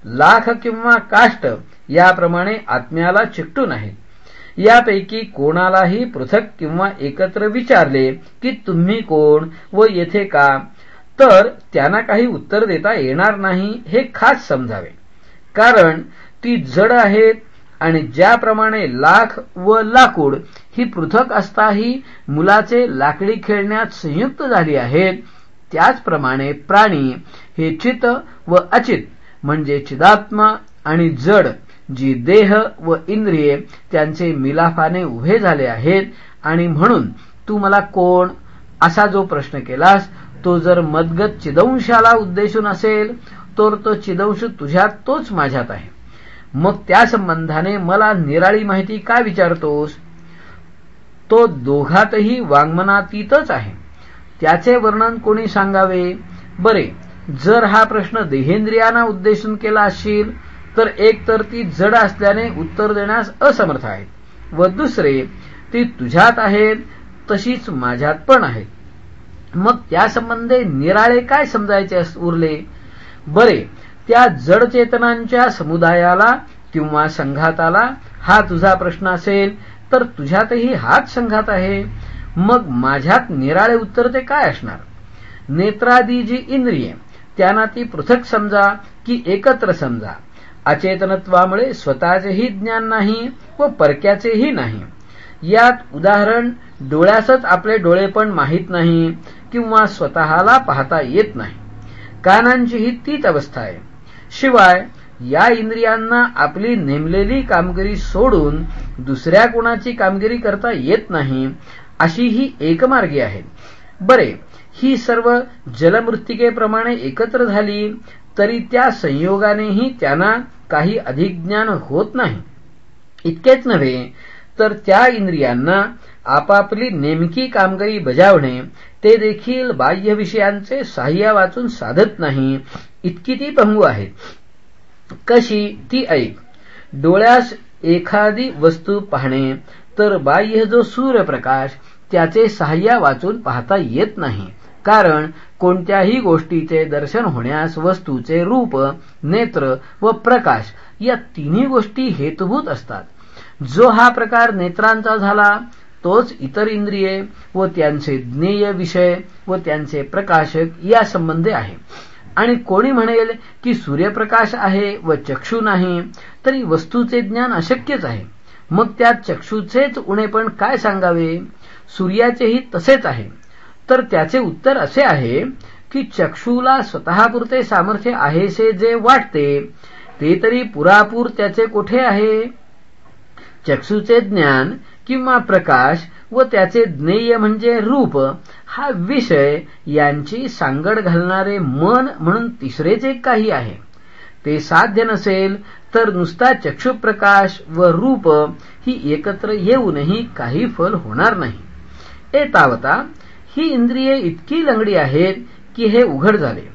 लाख किंवा काष्ट याप्रमाणे आत्म्याला चिकटून आहेत यापैकी कोणालाही पृथक किंवा एकत्र विचारले की तुम्ही कोण व येथे का तर त्यांना काही उत्तर देता येणार नाही हे खास समजावे. कारण ती जड आहेत आणि ज्याप्रमाणे लाख व लाकूड ही पृथक असताही मुलाचे लाकडी खेळण्यात संयुक्त झाली आहेत त्याचप्रमाणे प्राणी हे चित व अचित म्हणजे चिदात्मा आणि जड जी देह व इंद्रिये त्यांचे मिलाफाने उभे झाले आहेत. आणि म्हणून तू मला कोण? असा जो प्रश्न केलास तो जर मदगत चिदंशाला उद्देशून असेल तर तो चिदंश तुझ्यात तोच माझ्यात आहे. मग त्या संबंधाने मला निराळी माहिती का विचारतोस? तो दोघातही वाङ्मनातीतच आहे. त्याचे वर्णन कोणी सांगावे? बरे जर हा प्रश्न देहेंद्रियांना उद्देशून केला असशील तर एक तर ती जड असल्याने उत्तर देण्यास असमर्थ आहेत. व दुसरे ती तुझ्यात आहेत तशीच माझ्यात पण आहेत मग त्या संबंधे निराळे काय समजायचे उरले? बरे त्या जड चेतनांच्या समुदायाला किंवा संघाताला हा तुझा प्रश्न असेल तर तुझ्यातही हाच संघात आहे. मग माझ्यात निराळे उत्तर ते काय असणार? नेत्रादी जी इंद्रिये त्यांना ती पृथक समजा की एकत्र समजा. अचेतनत्वामुळे स्वतःचेही ज्ञान नाही व परक्याचेही नाही. यात उदाहरण डोळ्यासच आपले डोळे पण माहीत नाही. किंवा स्वतःला पाहता येत नाही. कानांची ही तीच अवस्था आहे. शिवाय या इंद्रियांना आपली नेमलेली कामगिरी सोडून दुसऱ्या कोणाची कामगिरी करता येत नाही अशी ही एकमार्गी आहे. बरे ही सर्व जलमृत्तिकेप्रमाणे एकत्र झाली तरी त्या संयोगानेही त्यांना काही अधिक ज्ञान होत नाही. इतकेच नव्हे तर त्या इंद्रियांना आपापली नेमकी कामगिरी बजावणे ते देखील बाह्य विषयांचे साह्य वाचून साधत नाही. इतकी ती पंगू आहेत कशी? ती ऐक. डोळ्यास एखादी वस्तू पाहणे तर बाह्य जो सूर्यप्रकाश त्याचे साह्य वाचून पाहता येत नाही. कारण कोणत्याही गोष्टीचे दर्शन होण्यास वस्तूचे रूप नेत्र व प्रकाश या तिन्ही गोष्टी हेतुभूत असतात. जो हा प्रकार नेत्रांचा झाला तोच इतर इंद्रिये व त्यांचे ज्ञेय विषय व त्यांचे प्रकाशक या संबंधी आहे. आणि कोणी म्हणेल की सूर्यप्रकाश आहे व चक्षु नाही तरी वस्तूचे ज्ञान अशक्यच आहे. मग त्यात चक्षुचेच उणेपण काय सांगावे? सूर्याचेही तसेच आहे. तर त्याचे उत्तर असे आहे की चक्षुला स्वतःपुरते सामर्थ्य आहेसे जे वाटते ते तरी पुरापूर त्याचे कोठे आहे? चक्षुचे ज्ञान किंवा प्रकाश व त्याचे ज्ञेय म्हणजे रूप हा विषय यांची सांगड घालणारे मन म्हणून तिसरेच एक काही आहे. ते साध्य नसेल तर नुसता चक्षुप्रकाश व रूप ही एकत्र येऊनही काही फल होणार नाही. एतावता ही इंद्रिये इतकी लंगडी आहेत की हे उघड झाले.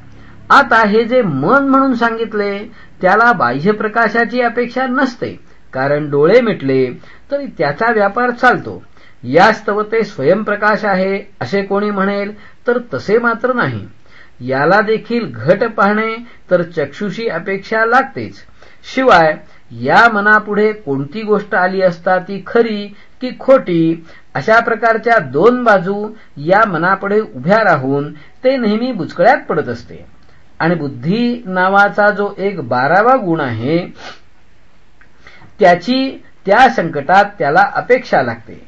आता हे जे मन म्हणून सांगितले त्याला बाह्य प्रकाशाची अपेक्षा नसते कारण डोळे मिटले तरी त्याचा व्यापार चालतो. यास्तव ते स्वयंप्रकाश आहे असे कोणी म्हणेल तर तसे मात्र नाही. याला देखील घट पाहणे तर चक्षुशी अपेक्षा लागतेच. शिवाय या मनापुढे कोणती गोष्ट आली असता ती खरी की खोटी अशा प्रकारच्या दोन बाजू या मनापुढे उभ्या राहून ते नेहमी बुचकळ्यात पडत असते. आणि बुद्धी नावाचा जो एक बारावा गुण आहे त्याची त्या संकटात त्याला अपेक्षा लागते.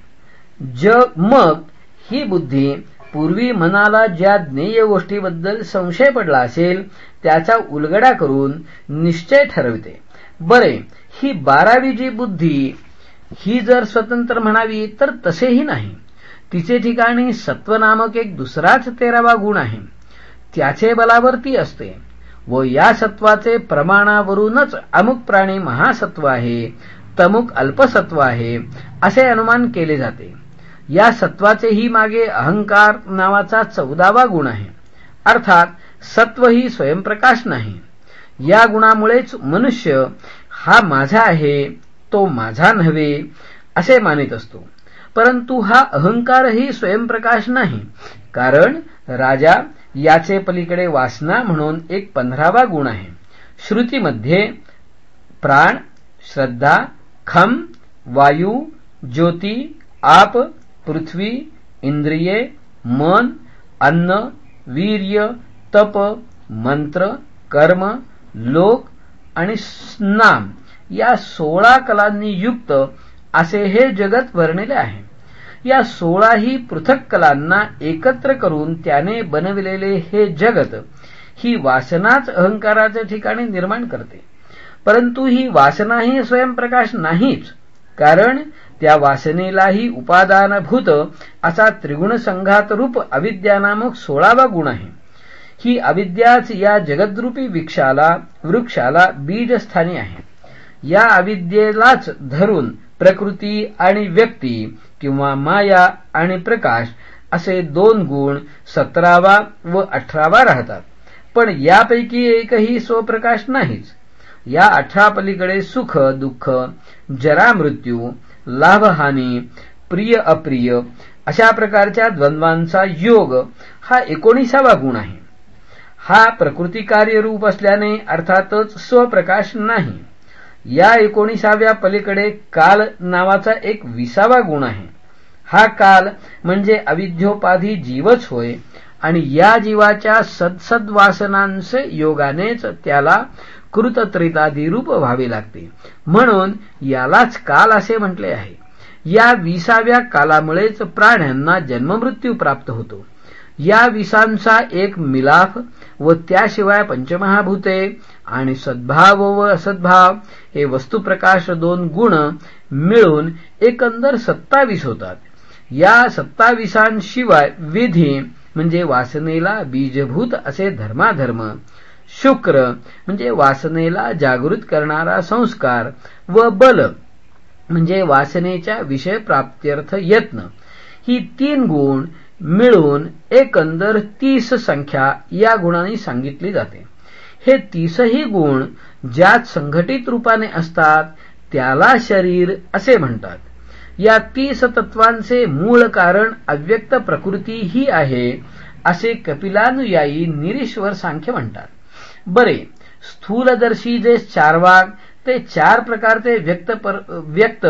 जग मग ही बुद्धी पूर्वी मनाला ज्या ज्ञेय गोष्टीबद्दल संशय पडला असेल त्याचा उलगडा करून निश्चय ठरविते. बरे ही बारावी जी बुद्धी ही जर स्वतंत्र म्हणावी तर तसेही नाही. तिचे ठिकाणी सत्व नामक एक दुसराच तेरावा गुण आहे. त्याचे बलावर ती असते. व या सत्वाचे प्रमाणावरूनच अमुक प्राणी महासत्व आहे तमुक अल्पसत्व आहे असे अनुमान केले जाते. या सत्वाचेही मागे अहंकार नावाचा चौदावा गुण आहे. अर्थात सत्व ही स्वयंप्रकाश नाही. या गुणामुळेच मनुष्य हा माझा आहे तो माझा नव्हे असे मानित असतो. परंतु हा अहंकारही स्वयंप्रकाश नाही. कारण राजा याचे पलीकडे वासना म्हणून एक पंधरावा गुण आहे. श्रुतीमध्ये प्राण श्रद्धा खम वायू ज्योती आप पृथ्वी इंद्रिये मन अन्न वीर्य तप मंत्र कर्म लोक आणि स्नाम. या सोळा कलांनी युक्त असे हे जगत वर्णिले आहे. या सोळाही पृथक कलांना एकत्र करून त्याने बनविलेले हे जगत ही वासनाच अहंकाराच्या ठिकाणी निर्माण करते. परंतु ही वासनाही स्वयंप्रकाश नाहीच कारण त्या वासनेलाही उपादानभूत असा त्रिगुण संघात रूप अविद्या नामक सोळावा गुण आहे. ही अविद्याच या जगद्रूपी वृक्षाला वृक्षाला बीजस्थानी आहे. या अविद्येलाच धरून प्रकृती आणि व्यक्ती किंवा माया आणि प्रकाश असे दोन गुण सतरावा व अठरावा राहतात. पण यापैकी एकही स्वप्रकाश नाहीच. या अठरा पलीकडे सुख दुःख जरा मृत्यू लाभहानी प्रिय अप्रिय अशा प्रकारच्या द्वंद्वांचा योग हा एकोणीसावा गुण आहे. हा प्रकृती कार्यरूप असल्याने अर्थातच स्वप्रकाश नाही. या एकोणीसाव्या पलीकडे काल नावाचा एक विसावा गुण आहे. हा काल म्हणजे अविद्योपाधी जीवच होय आणि या जीवाच्या सदसद्वासनांचे योगानेच त्याला कृतत्रितादी रूप व्हावे लागते. म्हणून यालाच काल असे म्हटले आहे. या विसाव्या कालामुळेच प्राण्यांना जन्ममृत्यू प्राप्त होतो. या विसांचा एक मिलाफ व त्याशिवाय पंचमहाभूते आणि सद्भाव व असद्भाव हे वस्तुप्रकाश दोन गुण मिळून एकंदर सत्तावीस होतात. या सत्तावीसांशिवाय विधी म्हणजे वासनेला बीजभूत असे धर्माधर्म शुक्र म्हणजे वासनेला जागृत करणारा संस्कार व बल म्हणजे वासनेच्या विषय प्राप्त्यर्थ यत्न. ही तीन गुण मिळून एकंदर तीस संख्या या गुणांनी सांगितली जाते. हे तीसही गुण ज्यात संघटित रूपाने असतात त्याला शरीर असे म्हणतात. या तीस तत्वांचे मूळ कारण अव्यक्त प्रकृती ही आहे असे कपिलानुयायी निरीश्वर सांख्य म्हणतात. बरे. स्थूलदर्शी जे चारवाग ते चार प्रकारचे व्यक्त पर, व्यक्त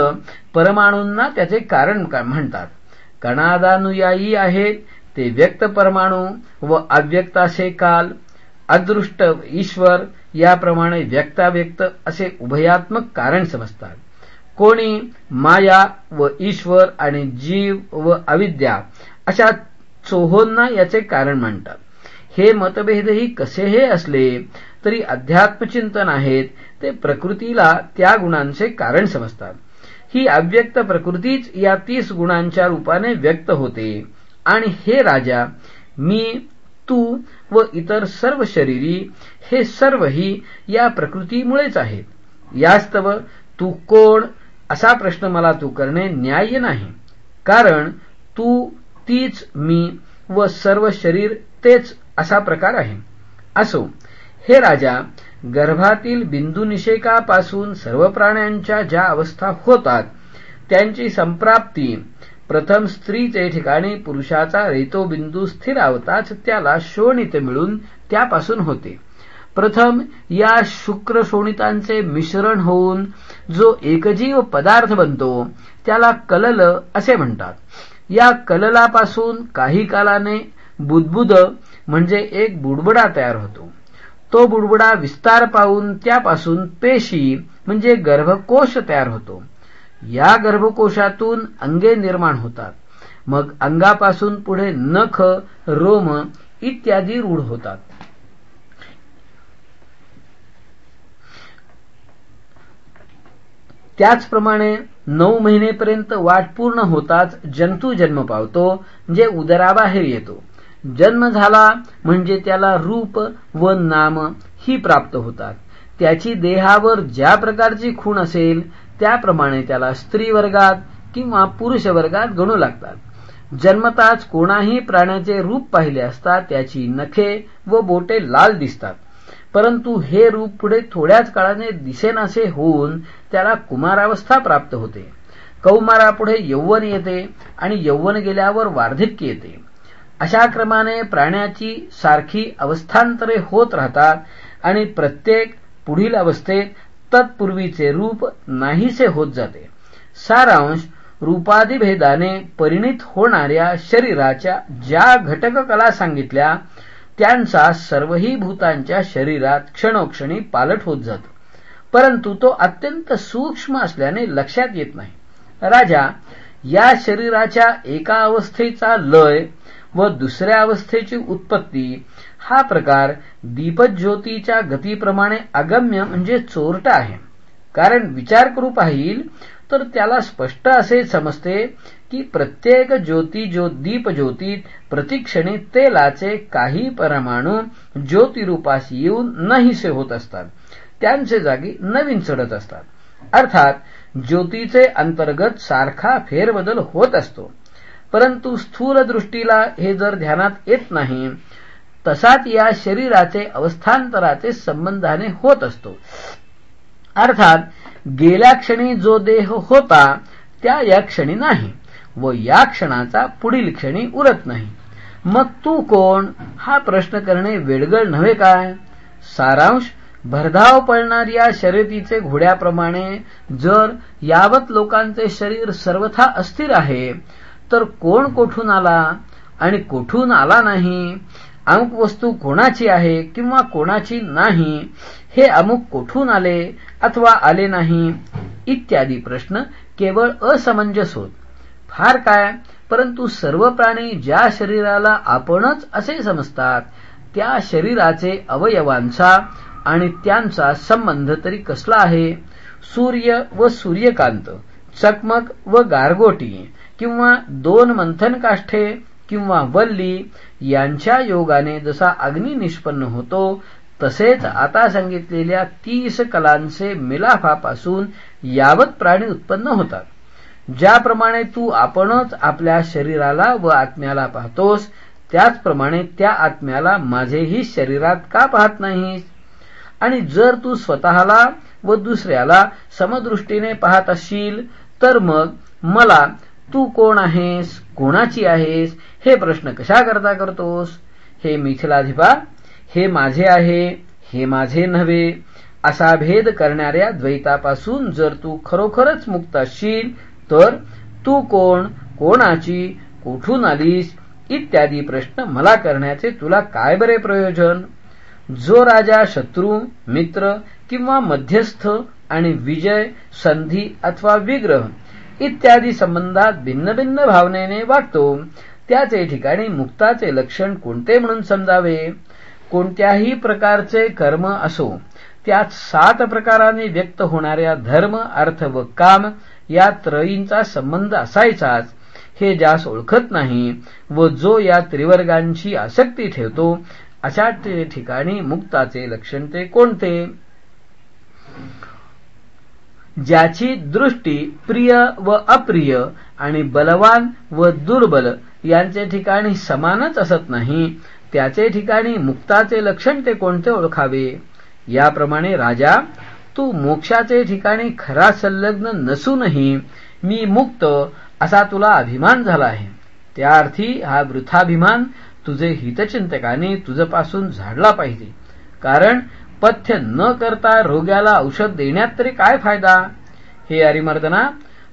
परमाणूंना त्याचे कारण म्हणतात. कणादानुयायी आहेत ते व्यक्त परमाणू व अव्यक्तासे काल अदृष्ट ईश्वर याप्रमाणे व्यक्ताव्यक्त असे उभयात्मक कारण समजतात. कोणी माया व ईश्वर आणि जीव व अविद्या अशा चोहोंना याचे कारण म्हणतात. हे मतभेदही कसेही असले तरी अध्यात्मचिंतन आहेत ते प्रकृतीला त्या गुणांचे कारण समजतात. ही अव्यक्त प्रकृतीच या तीस गुणांच्या रूपाने व्यक्त होते. आणि हे राजा मी तू व इतर सर्व शरीरी हे सर्वही या प्रकृतीमुळेच आहेत. यास्तव तू कोण असा प्रश्न मला तू करणे न्याय्य नाही. कारण तू तीच मी व सर्व शरीर तेच असा प्रकार आहे. असो हे राजा गर्भातील बिंदुनिषेकापासून सर्व प्राण्यांच्या ज्या अवस्था होतात त्यांची संप्राप्ती प्रथम स्त्रीचे ठिकाणी पुरुषाचा रेतोबिंदू स्थिर आवताच त्याला शोणित मिळून त्यापासून होते. प्रथम या शुक्र शोणितांचे मिश्रण होऊन जो एकजीव पदार्थ बनतो त्याला कलल असे म्हणतात. या कललापासून काही कालाने बुदबुद म्हणजे एक बुडबुडा तयार होतो. तो बुडबुडा विस्तार पाहून त्यापासून पेशी म्हणजे गर्भकोश तयार होतो. या गर्भकोशातून अंगे निर्माण होतात. मग अंगापासून पुढे नख रोम इत्यादी रूढ होतात. त्याचप्रमाणे नऊ महिनेपर्यंत वाट पूर्ण होताच जंतू जन्म पावतो जे उदराबाहेर येतो. जन्म झाला म्हणजे त्याला रूप व नाम ही प्राप्त होतात. त्याची देहावर ज्या प्रकारची खूण असेल त्याप्रमाणे त्याला स्त्री वर्गात किंवा पुरुष वर्गात गणू लागतात. जन्मताच कोणाही प्राण्याचे रूप पाहिले असता त्याची नखे व बोटे लाल दिसतात. परंतु हे रूप पुढे थोड्याच काळाने दिसेनासे होऊन त्याला कुमारावस्था प्राप्त होते. कौमारापुढे यौवन येते आणि यौवन गेल्यावर वार्धक्य येते. अशा क्रमाने प्राण्याची सारखी अवस्थांतरे होत राहतात आणि प्रत्येक पुढील अवस्थेत तत्पूर्वीचे रूप नाहीसे होत जाते. सारांश रूपादिभेदाने परिणित होणाऱ्या शरीराच्या ज्या घटक कला सांगितल्या त्यांचा सर्वही भूतांच्या शरीरात क्षणोक्षणी पालट होत जातो. परंतु तो अत्यंत सूक्ष्म असल्याने लक्षात येत नाही. राजा या शरीराच्या एका अवस्थेचा लय व दुसऱ्या अवस्थेची उत्पत्ती. हा प्रकार दीपज्योतीच्या गतीप्रमाणे अगम्य म्हणजे चोरटा आहे. कारण विचार करू पाहिल तर त्याला स्पष्ट असे समजते की प्रत्येक ज्योती जो दीपज्योतीत प्रतिक्षणी तेलाचे काही परमाणू ज्योतिरूपास येऊन नाहीसे होत असतात. त्यांचे जागी नवीन चढत असतात. अर्थात ज्योतीचे अंतर्गत सारखा फेरबदल होत असतो. परंतु स्थूल दृष्टीला हे जर ध्यानात येत नाही तसाच या शरीराचे अवस्थांतराचे संबंधाने होत असतो. अर्थात गेल्या क्षणी जो देह होता त्या या क्षणी नाही व या क्षणाचा पुढील क्षणी उरत नाही. मग तू कोण? हा प्रश्न करणे वेडगळ नव्हे काय? सारांश भरधाव पळणाऱ्या शर्यतीचे घोड्याप्रमाणे जर यावत लोकांचे शरीर सर्वथा अस्थिर आहे तर कोण कोठून आला आणि कोठून आला नाही? अमुक वस्तू कोणाची आहे किंवा कोणाची नाही? हे अमुक कोठून आले अथवा आले नाही? इत्यादी प्रश्न केवळ असमंजस होत. फार काय? परंतु सर्व प्राणी ज्या शरीराला आपणच असे समजतात त्या शरीराचे अवयवांचा आणि त्यांचा संबंध तरी कसला आहे? सूर्य व सूर्यकांत चकमक व गारगोटी किंवा दोन मंथन काष्ठे किंवा वल्ली यांच्या योगाने जसा अग्नी निष्पन्न होतो तसेच आता सांगितलेल्या तीस कलांचे मिलाफापासून यावत प्राणी उत्पन्न होतात. ज्याप्रमाणे तू आपणच आपल्या शरीराला व आत्म्याला पाहतोस त्याचप्रमाणे त्या आत्म्याला माझेही शरीरात का पाहत नाहीस? आणि जर तू स्वतःला व दुसऱ्याला समदृष्टीने पाहत असशील तर मग मला तू कोण आहेस? कोणाची आहेस? हे प्रश्न कशा करता करतोस? हे मिथिलाधिपा हे माझे आहे हे माझे नव्हे असा भेद करणाऱ्या द्वैतापासून जर तू खरोखरच मुक्त असशील तर तू कोण? कोणाची? कुठून आलीस? इत्यादी प्रश्न मला करण्याचे तुला काय बरे प्रयोजन? जो राजा शत्रू मित्र किंवा मध्यस्थ आणि विजय संधी अथवा विग्रह इत्यादी संबंधात भिन्न भिन्न भावनेने वागतो त्याचे ठिकाणी मुक्ताचे लक्षण कोणते म्हणून समजावे? कोणत्याही प्रकारचे कर्म असो त्यात सात प्रकाराने व्यक्त होणाऱ्या धर्म अर्थ व काम या त्रयींचा संबंध असायचाच. हे ज्यास ओळखत नाही व जो या त्रिवर्गांची आसक्ती ठेवतो अशा ठिकाणी मुक्ताचे लक्षण ते कोणते? ज्याची दृष्टी प्रिय व अप्रिय आणि बलवान व दुर्बल यांचे ठिकाणी समानच असत नाही त्याचे ठिकाणी मुक्ताचे लक्षण ते कोणते ओळखावे? याप्रमाणे राजा तू मोक्षाचे ठिकाणी खरा संलग्न नसूनही मी मुक्त असा तुला अभिमान झाला आहे. त्या अर्थी हा वृथाभिमान तुझे हितचिंतकाने तुझपासून झाडला पाहिजे. कारण पथ्य न करता रोग्याला औषध देण्यात तरी काय फायदा? हे अरिमर्दना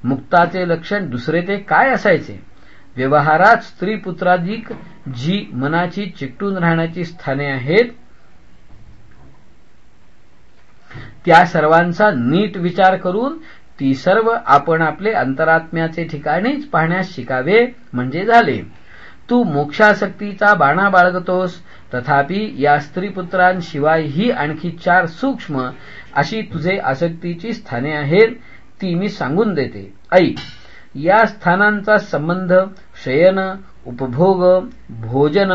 मुक्ताचे लक्षण दुसरे ते काय असायचे? व्यवहारात स्त्री पुत्राधिक जी मनाची चिकटून राहण्याची स्थाने आहेत त्या सर्वांचा नीट विचार करून ती सर्व आपण आपले अंतरात्म्याचे ठिकाणीच पाहण्यास शिकावे म्हणजे झाले. तू मोक्षासक्तीचा बाणा बाळगतोस. तथापि या स्त्रीपुत्रांशिवाय ही आणखी चार सूक्ष्म अशी तुझे आसक्तीची स्थाने आहेत ती मी सांगून देते. ऐक या स्थानांचा संबंध शयन उपभोग भोजन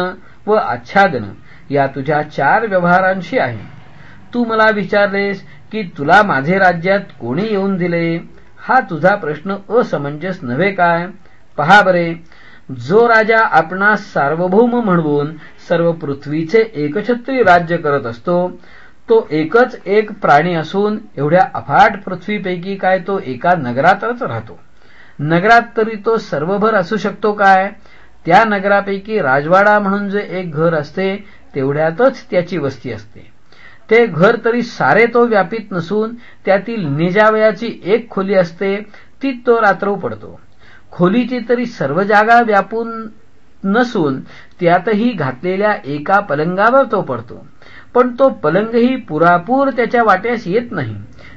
व आच्छादन या तुझ्या चार व्यवहारांशी आहे. तू मला विचारलेस की तुला माझे राज्यात कोणी येऊन दिले? हा तुझा प्रश्न असमंजस नव्हे काय? पहा बरे जो राजा आपणास सार्वभौम म्हणवून सर्व पृथ्वीचे एकछत्री राज्य करत असतो तो एकच एक प्राणी असून एवढ्या अफाट पृथ्वीपैकी काय तो एका नगरातच राहतो. नगरात तरी तो सर्वभर असू शकतो काय? त्या नगरापैकी राजवाडा म्हणून जे एक घर असते तेवढ्यातच त्याची वस्ती असते. ते घर तरी सारे तो व्यापित नसून त्यातील निजावयाची एक खोली असते ती तो रात्र पडतो. खोलीची तरी सर्व जागा व्यापून नसून त्यातही घातलेल्या एका पलंगावर तो पडतो. पण तो पलंगही पुरापूर त्याच्या वाट्यास येत नाही.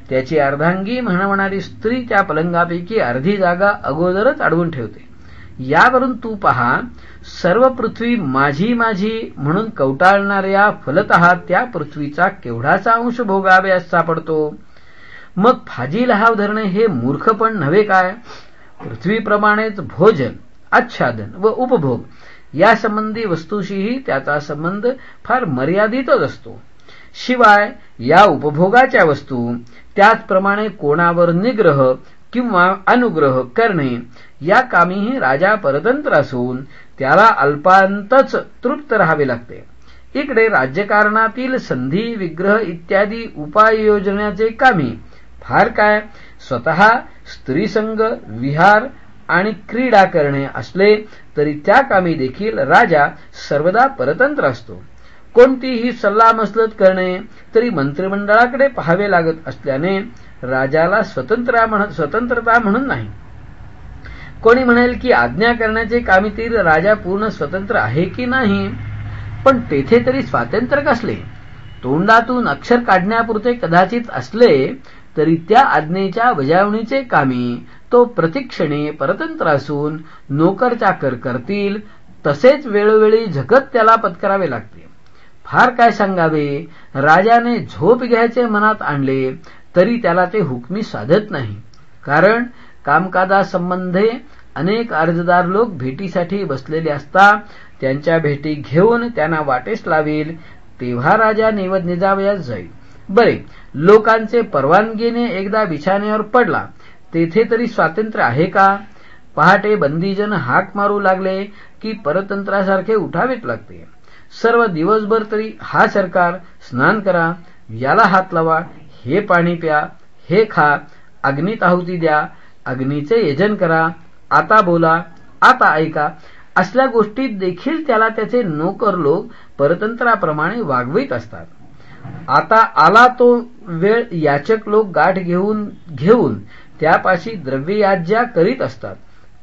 त्याची अर्धांगी म्हणवणारी स्त्री त्या पलंगापैकी अर्धी जागा अगोदरच अडवून ठेवते. यावरून तू पहा सर्व पृथ्वी माझी माझी म्हणून कवटाळणाऱ्या फलत त्या पृथ्वीचा केवढाचा अंश भोगाव्यास सापडतो? मग फाजील हाव धरणे हे मूर्खपण नव्हे काय? पृथ्वीप्रमाणेच भोजन आच्छादन व उपभोग या संबंधी वस्तूशीही त्याचा संबंध फार मर्यादितच असतो. शिवाय या उपभोगाच्या वस्तू त्याचप्रमाणे कोणावर निग्रह किंवा अनुग्रह करणे या कामीही राजा परतंत्र असून त्याला अल्पांतच तृप्त राहावे लागते. इकडे राज्यकारणातील संधी विग्रह इत्यादी उपाययोजनाचे कामी फार काय? स्वतः स्त्रीसंग विहार आणि क्रीडा करणे असले तरी त्या कामी देखील राजा सर्वदा परतंत्र असतो. कोणतीही सल्लामसलत करणे तरी मंत्रिमंडळाकडे पाहावे लागत असल्याने राजाला स्वतंत्रता म्हणून नाही. कोणी म्हणेल की आज्ञा करण्याचे कामीतील राजा पूर्ण स्वतंत्र आहे की नाही? पण तेथे तरी स्वातंत्र्य कसले? तोंडातून अक्षर काढण्यापुरते कदाचित असले तरी त्या आज्ञेच्या बजावणीचे कामी तो प्रतिक्षणे परतंत्र असून नोकर चाकर करतील तसेच वेळोवेळी झगत त्याला पत्करावे लागते. फार काय सांगावे राजाने झोप घ्यायचे मनात आणले तरी त्याला ते हुकमी साधत नाही. कारण कामकाजासंबंधे अनेक अर्जदार लोक भेटीसाठी बसलेले असता त्यांच्या भेटी घेऊन त्यांना वाटेस लावेल तेव्हा राजा निवद निजावयास जाईल. बरे. लोकांचे परवानगीने एकदा बिछाण्यावर पडला. तेथे तरी स्वातंत्र्य आहे का? पहाटे बंदीजन हाक मारू लागले की परतंत्रासारखे उठावेच लागते. सर्व दिवसभर तरी हा सरकार स्नान करा याला हात लावा हे पाणी प्या हे खा अग्नीत आहुती द्या अग्नीचे यजन करा आता बोला आता ऐका. असल्या गोष्टीत देखील त्याला त्याचे नोकर लोक परतंत्राप्रमाणे वागवित असतात. आता आला तो वेळ याचक लोक गाठ घेऊन घेऊन त्यापाशी द्रव्ययाज्या करीत असतात.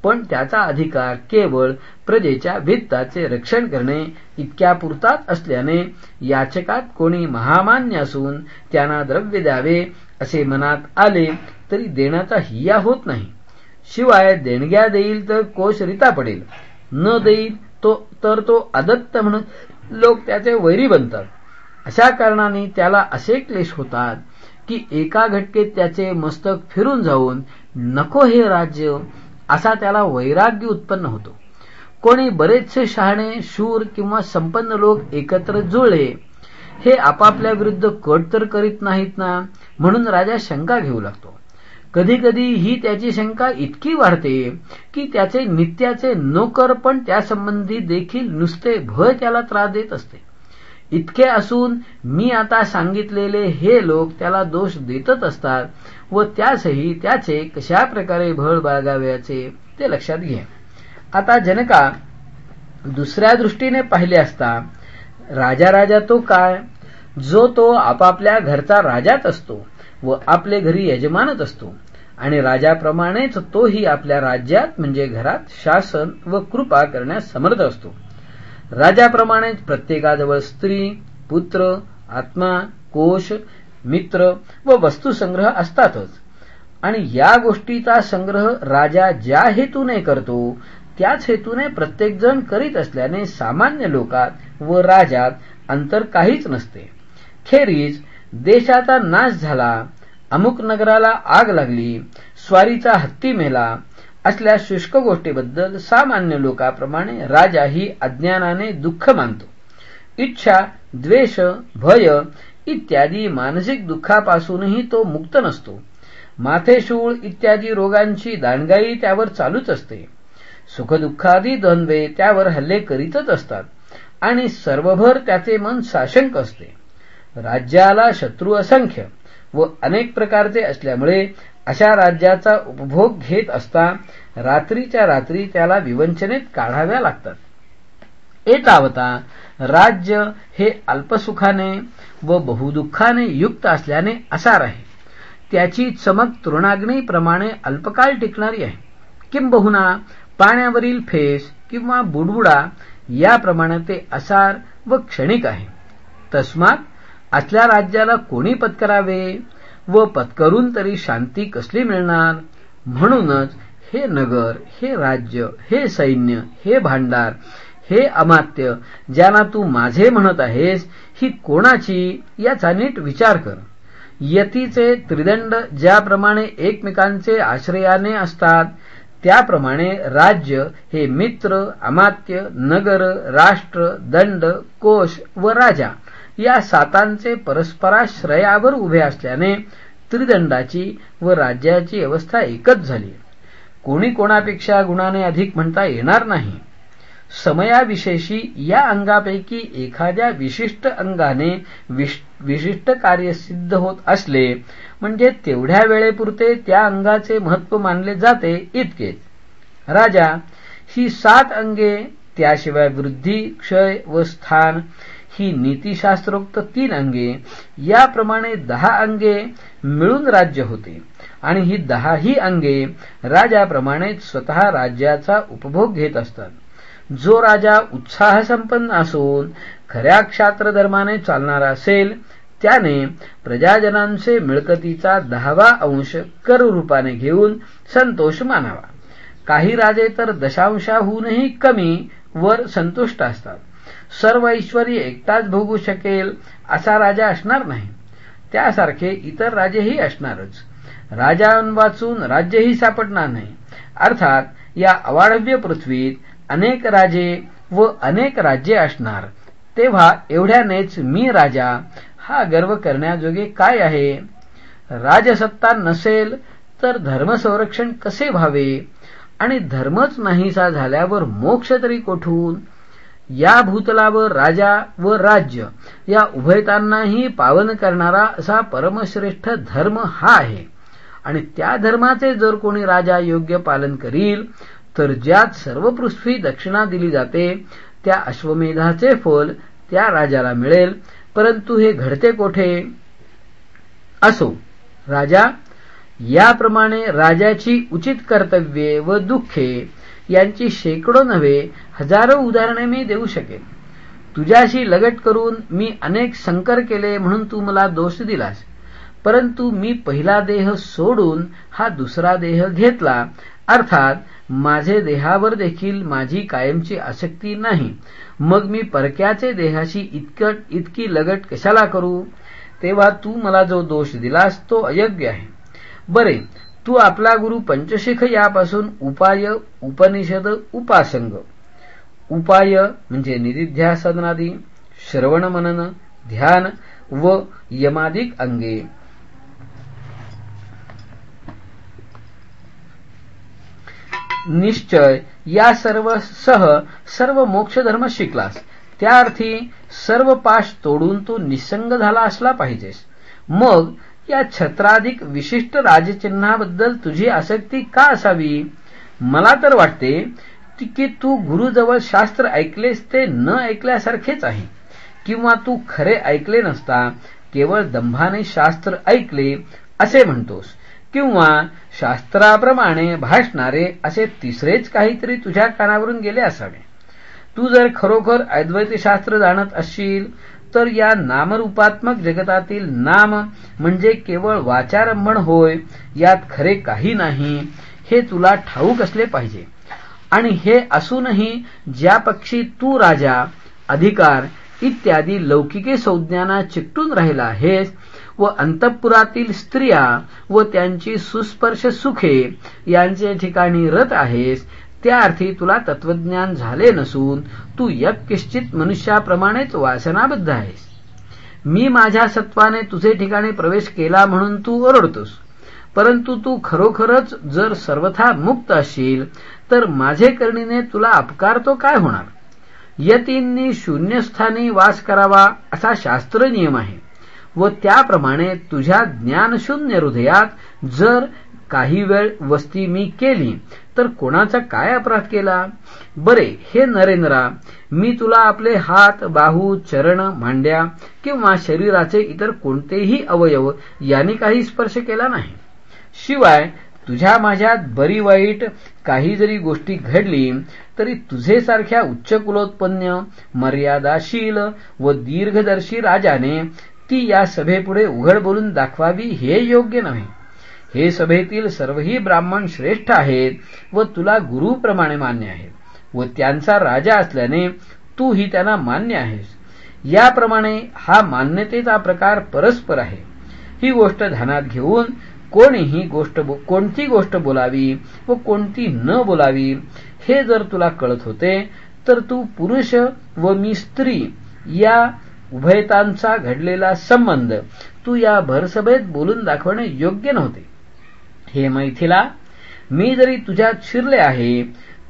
पण त्याचा अधिकार केवळ प्रजेच्या वित्ताचे रक्षण करणे इतक्या पुरतात असल्याने याचकात कोणी महामान्य असून त्यांना द्रव्य द्यावे असे मनात आले तरी देण्याचा हिया होत नाही. शिवाय देणग्या देईल तर कोश रिता पडेल. न देईल तो तर तो अदत्त म्हणून लोक त्याचे वैरी बनतात. अशा कारणाने त्याला असे क्लेश होतात की एका घटकेत त्याचे मस्तक फिरून जाऊन नको हे राज्य असा त्याला वैराग्य उत्पन्न होतो. कोणी बरेचसे शहाणे शूर किंवा संपन्न लोक एकत्र जुळले हे आपापल्या विरुद्ध कट तर करीत नाहीत ना म्हणून राजा शंका घेऊ लागतो. कधी कधी ही त्याची शंका इतकी वाढते की त्याचे नित्याचे नोकर पण त्यासंबंधी देखील नुसते भय त्याला त्रास देत असते. इतके असून मी आता सांगितलेले हे लोक त्याला दोष देतच असतात व त्यासही त्याचे कशा प्रकारे भळ बाळगाव्याचे ते लक्षात घे आता जनका दुसऱ्या दृष्टीने पाहिले असता राजा राजा तो काय जो तो आपापल्या घरचा राजाच असतो व आपले घरी यजमानच असतो. आणि राजाप्रमाणेच तोही आपल्या राज्यात म्हणजे घरात शासन व कृपा करण्यास समर्थ असतो. राजाप्रमाणेच प्रत्येकाजवळ स्त्री पुत्र आत्मा कोश मित्र व वस्तुसंग्रह असतातच. आणि या गोष्टीचा संग्रह राजा ज्या हेतूने करतो त्याच हेतूने प्रत्येकजण करीत असल्याने सामान्य लोकात व राजात अंतर काहीच नसते. खेरीज देशाचा नाश झाला अमुक नगराला आग लागली स्वारीचा हत्ती मेला असल्या शुष्क गोष्टीबद्दल सामान्य लोकाप्रमाणे राजा ही अज्ञानाने दुःख मानतो. इच्छा द्वेष भय इत्यादी मानसिक दुःखापासूनही तो मुक्त नसतो. माथेशूळ इत्यादी रोगांची दांडगाई त्यावर चालूच असते. सुखदुःखादी द्वंद्वे त्यावर हल्ले करीतच असतात आणि सर्वभर त्याचे मन साशंक असते. राज्याला शत्रू असंख्य व अनेक प्रकारचे असल्यामुळे अशा राज्याचा उपभोग घेत असता रात्रीच्या रात्री त्याला विवंचनेत काढाव्या लागतात. एतावता राज्य हे अल्पसुखाने व बहुदुःखाने युक्त असल्याने असार आहे. त्याची चमक तृणाग्नीप्रमाणे अल्पकाळ टिकणारी आहे. किंबहुना पाण्यावरील फेस किंवा बुडबुडा याप्रमाणे ते असार व क्षणिक आहे. तस्मात असल्या राज्याला कोणी पत्करावे? व पत्करून तरी शांती कसली मिळणार? म्हणूनच हे नगर हे राज्य हे सैन्य हे भांडार हे अमात्य ज्यांना तू माझे म्हणत आहेस ही कोणाची? याचा नीट विचार कर. यतीचे त्रिदंड ज्याप्रमाणे एकमेकांचे आश्रयाने असतात त्याप्रमाणे राज्य हे मित्र अमात्य नगर राष्ट्र दंड कोश व राजा या सातांचे परस्पराश्रयावर उभे असल्याने त्रिदंडाची व राज्याची अवस्था एकच झाली. कोणी कोणापेक्षा गुणाने अधिक म्हणता येणार नाही. समयाविशेषी या अंगापैकी एखाद्या विशिष्ट अंगाने विशिष्ट कार्य सिद्ध होत असले म्हणजे तेवढ्या वेळेपुरते त्या अंगाचे महत्त्व मानले जाते इतकेच. राजा ही सात अंगे त्याशिवाय वृद्धी क्षय व स्थान ही नीतिशास्त्रोक्त तीन अंगे याप्रमाणे दहा अंगे मिळून राज्य होते. आणि ही दहाही अंगे राजाप्रमाणे स्वतः राज्याचा उपभोग घेत असतात. जो राजा उत्साह संपन्न असून खऱ्या क्षात्रधर्माने चालणारा असेल त्याने प्रजाजनांचे मिळकतीचा दहावा अंश कर रूपाने घेऊन संतोष मानावा. काही राजे तर दशांशाहूनही कमी वर संतुष्ट असतात. सर्व ऐश्वरी एकटाच भोगू शकेल असा राजा असणार नाही. त्यासारखे इतर राजेही असणारच. राजांपासून राज्यही सापडणार नाही. अर्थात या अवाढव्य पृथ्वीत अनेक राजे व अनेक राज्ये असणार. तेव्हा एवढ्यानेच मी राजा हा गर्व करण्याजोगे काय आहे? राजसत्ता नसेल तर धर्मसंरक्षण कसे व्हावे? आणि धर्मच नाहीसा झाल्यावर मोक्ष तरी कोठून? या भूतलावर राजा व राज्य या उभयतांनाही पावन करणारा असा परमश्रेष्ठ धर्म हा आहे. आणि त्या धर्माचे जर कोणी राजा योग्य पालन करील तर ज्यात सर्व पृथ्वी दक्षिणा दिली जाते त्या अश्वमेधाचे फल त्या राजाला मिळेल. परंतु हे घडते कोठे? असो राजा याप्रमाणे राजाची उचित कर्तव्ये व दुःखे यांची शेकडो नव्हे हजारो उदाहरणे मी देऊ शकेन. तुझ्याशी लगट करून मी अनेक संकर केले म्हणून तू मला दोष दिलास. परंतु मी पहिला देह सोडून हा दुसरा देह घेतला. अर्थात माझे देहावर देखील माझी कायमची आसक्ती नाही. मग मी परक्याचे देहाशी इतकट इतकी लगट कशाला करू? तेव्हा तू मला जो दोष दिलास तो अयोग्य आहे. बरे तू आपला गुरु पंचशिख यापासून उपाय उपनिषद उपासंग. उपाय म्हणजे निधिध्यासनादी श्रवण मनन ध्यान व यमादिक अंगे. निश्चय या सर्व सह सर्व मोक्षधर्म शिकलास. त्या अर्थी सर्व पाश तोडून तू निसंग झाला असला पाहिजेस. मग या छत्राधिक विशिष्ट राजचिन्हाबद्दल तुझी आसक्ती का असावी? मला तर वाटते की तू गुरुजवळ शास्त्र ऐकलेस ते न ऐकल्यासारखेच आहे. किंवा तू खरे ऐकले नसता केवळ दंभाने शास्त्र ऐकले असे म्हणतोस. किंवा शास्त्राप्रमाणे भासणारे असे तिसरेच काहीतरी तुझ्या कानावरून गेले असावे. तू जर खरोखर अद्वैतशास्त्र जाणत असशील तर या नामरूपात्मक जगतातील नाम म्हणजे केवळ वाचारंभण होय यात खरे काही नाही. हे तुला ठाऊक असले पाहिजे. आणि हे असूनही ज्या पक्षी तू राजा अधिकार इत्यादी लौकिके संज्ञाना चिकटून राहिला आहेस व अंतपुरातील स्त्रिया व त्यांची सुस्पर्श सुखे यांचे ठिकाणी रत आहेस त्या अर्थी तुला तत्वज्ञान झाले नसून तू यकिश्चित मनुष्याप्रमाणेच वासनाबद्ध आहेस. मी माझ्या सत्वाने तुझे ठिकाणी प्रवेश केला म्हणून तू ओरडतोस. परंतु तू खरोखरच जर सर्वथा मुक्त असशील तर माझे करणीने तुला अपकार तो काय होणार? यतींनी शून्यस्थानी वास करावा असा शास्त्र नियम आहे व त्याप्रमाणे तुझ्या ज्ञानशून्य हृदयात जर काही वेळ वस्ती मी केली तर कोणाचा काय अपराध केला? बरे हे नरेंद्रा मी तुला आपले हात बाहू चरण मांड्या किंवा शरीराचे इतर कोणतेही अवयव यांनी काही स्पर्श केला नाही. शिवाय तुझ्या माझ्यात बरी वाईट काही जरी गोष्टी घडली तरी तुझे सारख्या उच्च कुलोत्पन्न मर्यादाशील व दीर्घदर्शी राजाने ती या सभेपुढे उघड बोलून दाखवावी हे योग्य नव्हे. हे सभेतील सर्वही ब्राह्मण श्रेष्ठ आहेत व तुला गुरुप्रमाणे मान्य आहेत. व त्यांचा राजा असल्याने तू ही त्यांना मान्य आहेस. याप्रमाणे हा मान्यतेचा प्रकार परस्पर आहे. ही गोष्ट ध्यानात घेऊन कोणीही गोष्ट कोणती गोष्ट बोलावी व कोणती न बोलावी हे जर तुला कळत होते तर तू पुरुष व मी स्त्री या उभयतांचा घडलेला संबंध तू या भरसभेत बोलून दाखवणे योग्य नव्हते. हे मैथिला मी जरी तुझ्यात शिरले आहे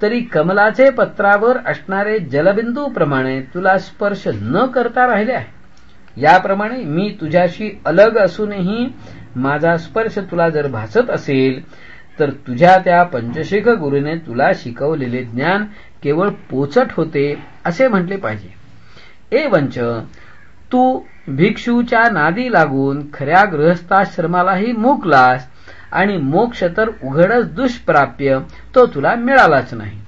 तरी कमलाचे पत्रावर असणारे जलबिंदूप्रमाणे तुला स्पर्श न करता राहिले आहे. याप्रमाणे मी तुझ्याशी अलग असूनही माझा स्पर्श तुला जर भासत असेल तर तुझ्या त्या पंचशिख गुरुने तुला शिकवलेले ज्ञान केवळ पोचट होते असे म्हटले पाहिजे. वंच तू भिक्षूच्या नादी लागून खऱ्या गृहस्थाश्रमालाही मुकलास आणि मोक्ष तर उघडच दुष्प्राप्य तो तुला मिळालाच नाही.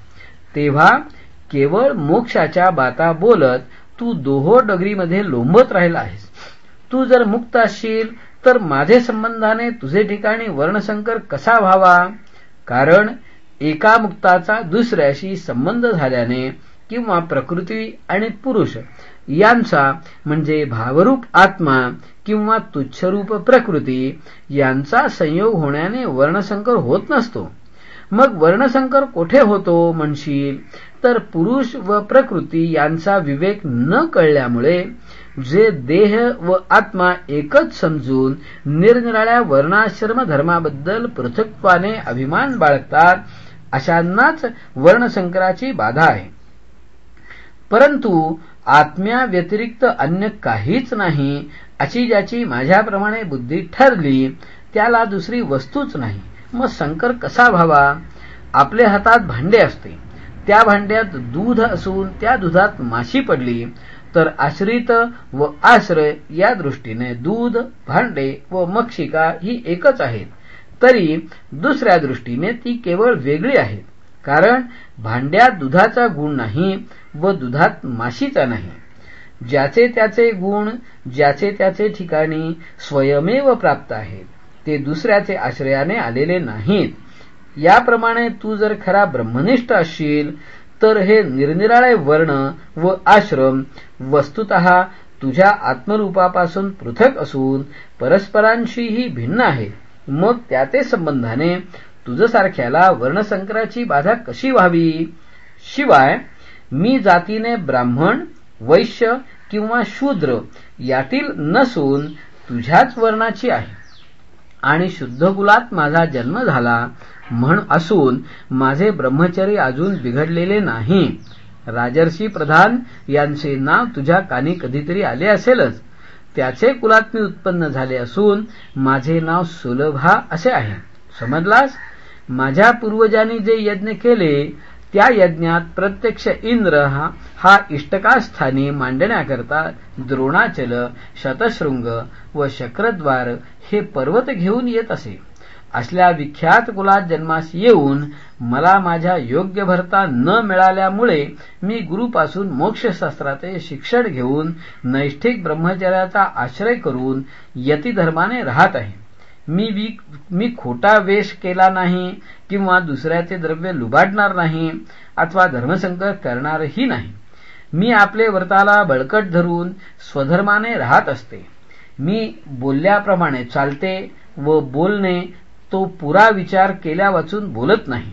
तेव्हा केवळ मोक्षाच्या बाता बोलत तू दोहो डगरीमध्ये लोंबत राहिला आहेस. तू जर मुक्त असशील तर माझे संबंधाने तुझे ठिकाणी वर्णशंकर कसा व्हावा? कारण एका मुक्ताचा दुसऱ्याशी संबंध झाल्याने किंवा प्रकृती आणि पुरुष यांचा म्हणजे भावरूप आत्मा किंवा तुच्छरूप प्रकृती यांचा संयोग होण्याने वर्णसंकर होत नसतो. मग वर्णसंकर कोठे होतो म्हणशील? तर पुरुष व प्रकृती यांचा विवेक न कळल्यामुळे जे देह व आत्मा एकच समजून निरनिराळ्या वर्णाश्रम धर्माबद्दल पृथक्त्वाने अभिमान बाळगतात अशांनाच वर्णसंकराची बाधा आहे. परंतु आत्म्या व्यतिरिक्त अन्य काहीच नाही अशी ज्याची माझ्याप्रमाणे बुद्धी ठरली त्याला दुसरी वस्तूच नाही. मग संकर कसा व्हावा? आपल्या हातात भांडे असते. त्या भांड्यात दूध असून त्या दुधात माशी पडली तर आश्रित व आश्रय या दृष्टीने दूध भांडे व मक्षिका ही एकच आहेत. तरी दुसऱ्या दृष्टीने ती केवळ वेगळी आहेत. कारण भांड्यात दुधाचा गुण नाही व दुधात माशीचा नाही. ज्याचे त्याचे गुण ज्याचे त्याचे ठिकाणी स्वयमेव प्राप्त आहेत ते दुसऱ्याचे आश्रयाने आलेले नाहीत. याप्रमाणे तू जर खरा ब्रह्मनिष्ठ असशील तर हे निरनिराळे वर्ण व आश्रम वस्तुत तुझ्या आत्मरूपापासून पृथक असून परस्परांशीही भिन्न आहेत. मग त्याचे संबंधाने तुझसारख्याला वर्णसंकराची बाधा कशी व्हावी? शिवाय मी जातीने ब्राह्मण वैश्य किंवा शूद्र यातील नसून तुझ्याच वर्णाची आहे. आणि शुद्ध कुलात माझा जन्म झाला म्हण असून माझे ब्रह्मचर्य अजून बिघडलेले नाही. राजर्षी प्रधान यांचे नाव तुझ्या कानी कधीतरी आले असेलच. त्याचे कुलात मी उत्पन्न झाले असून माझे नाव सुलभा असे आहे. समजलास? माझ्या पूर्वजांनी जे यज्ञ केले त्या यज्ञात प्रत्यक्ष इंद्र हा हा इष्टकास्थानी मांडण्याकरता द्रोणाचल शतशृंग व शक्रद्वार हे पर्वत घेऊन येत असे. असल्या विख्यात कुलात जन्मास येऊन मला माझ्या योग्य भरता न मिळाल्यामुळे मी गुरुपासून मोक्षशास्त्राचे शिक्षण घेऊन नैष्ठिक ब्रह्मचर्याचा आश्रय करून यतिधर्माने राहत आहे. मी मी खोटा वेश केला नाही किंवा दुसऱ्याचे द्रव्य लुबाडणार नाही अथवा धर्मसंकट करणारही नाही. मी आपले व्रताला बळकट धरून स्वधर्माने राहत असते. मी बोलल्याप्रमाणे चालते व बोलणे तो पुरा विचार केल्या वाचून बोलत नाही.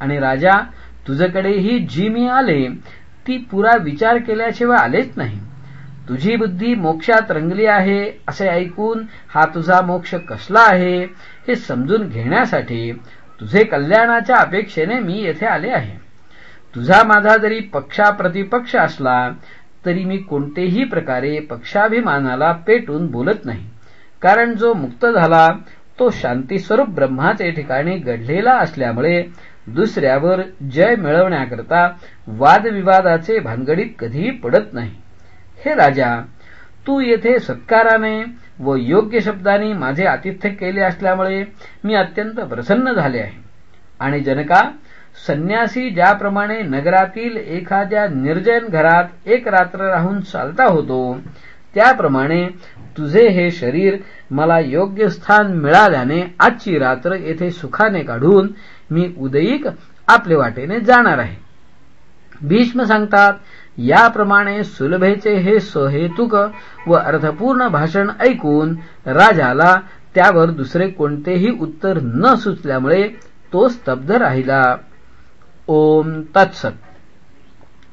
आणि राजा तुझ्याकडेही जी मी आले ती पुरा विचार केल्याशिवाय आलेच नाही. तुझी बुद्धी मोक्षात रंगली आहे असे ऐकून हा तुझा मोक्ष कसला आहे हे समजून घेण्यासाठी तुझे कल्याणाच्या अपेक्षेने मी येथे आले आहे. तुझा माझा जरी पक्षाप्रतिपक्ष असला तरी मी कोणतेही प्रकारे पक्षाभिमानाला पेटून बोलत नाही. कारण जो मुक्त झाला तो शांतीस्वरूप ब्रह्माचे ठिकाणी घडलेला असल्यामुळे दुसऱ्यावर जय मिळवण्याकरता वादविवादाचे भानगडीत कधीही पडत नाही. हे राजा तू येथे सत्काराने व योग्य शब्दाने माझे आतिथ्य केले असल्यामुळे मी अत्यंत प्रसन्न झाले आहे. आणि जनका संन्यासी ज्याप्रमाणे नगरातील एखाद्या निर्जन घरात एक रात्र राहून चालता होतो त्याप्रमाणे तुझे हे शरीर मला योग्य स्थान मिळाल्याने आजची रात्र येथे सुखाने काढून मी उदयिक आपले वाटेने जाणार आहे. भीष्म सांगतात याप्रमाणे सुलभेचे हे सहेतुक व अर्थपूर्ण भाषण ऐकून राजाला त्यावर दुसरे कोणतेही उत्तर न सुचल्यामुळे तो स्तब्ध राहिला. ओम तत्सत.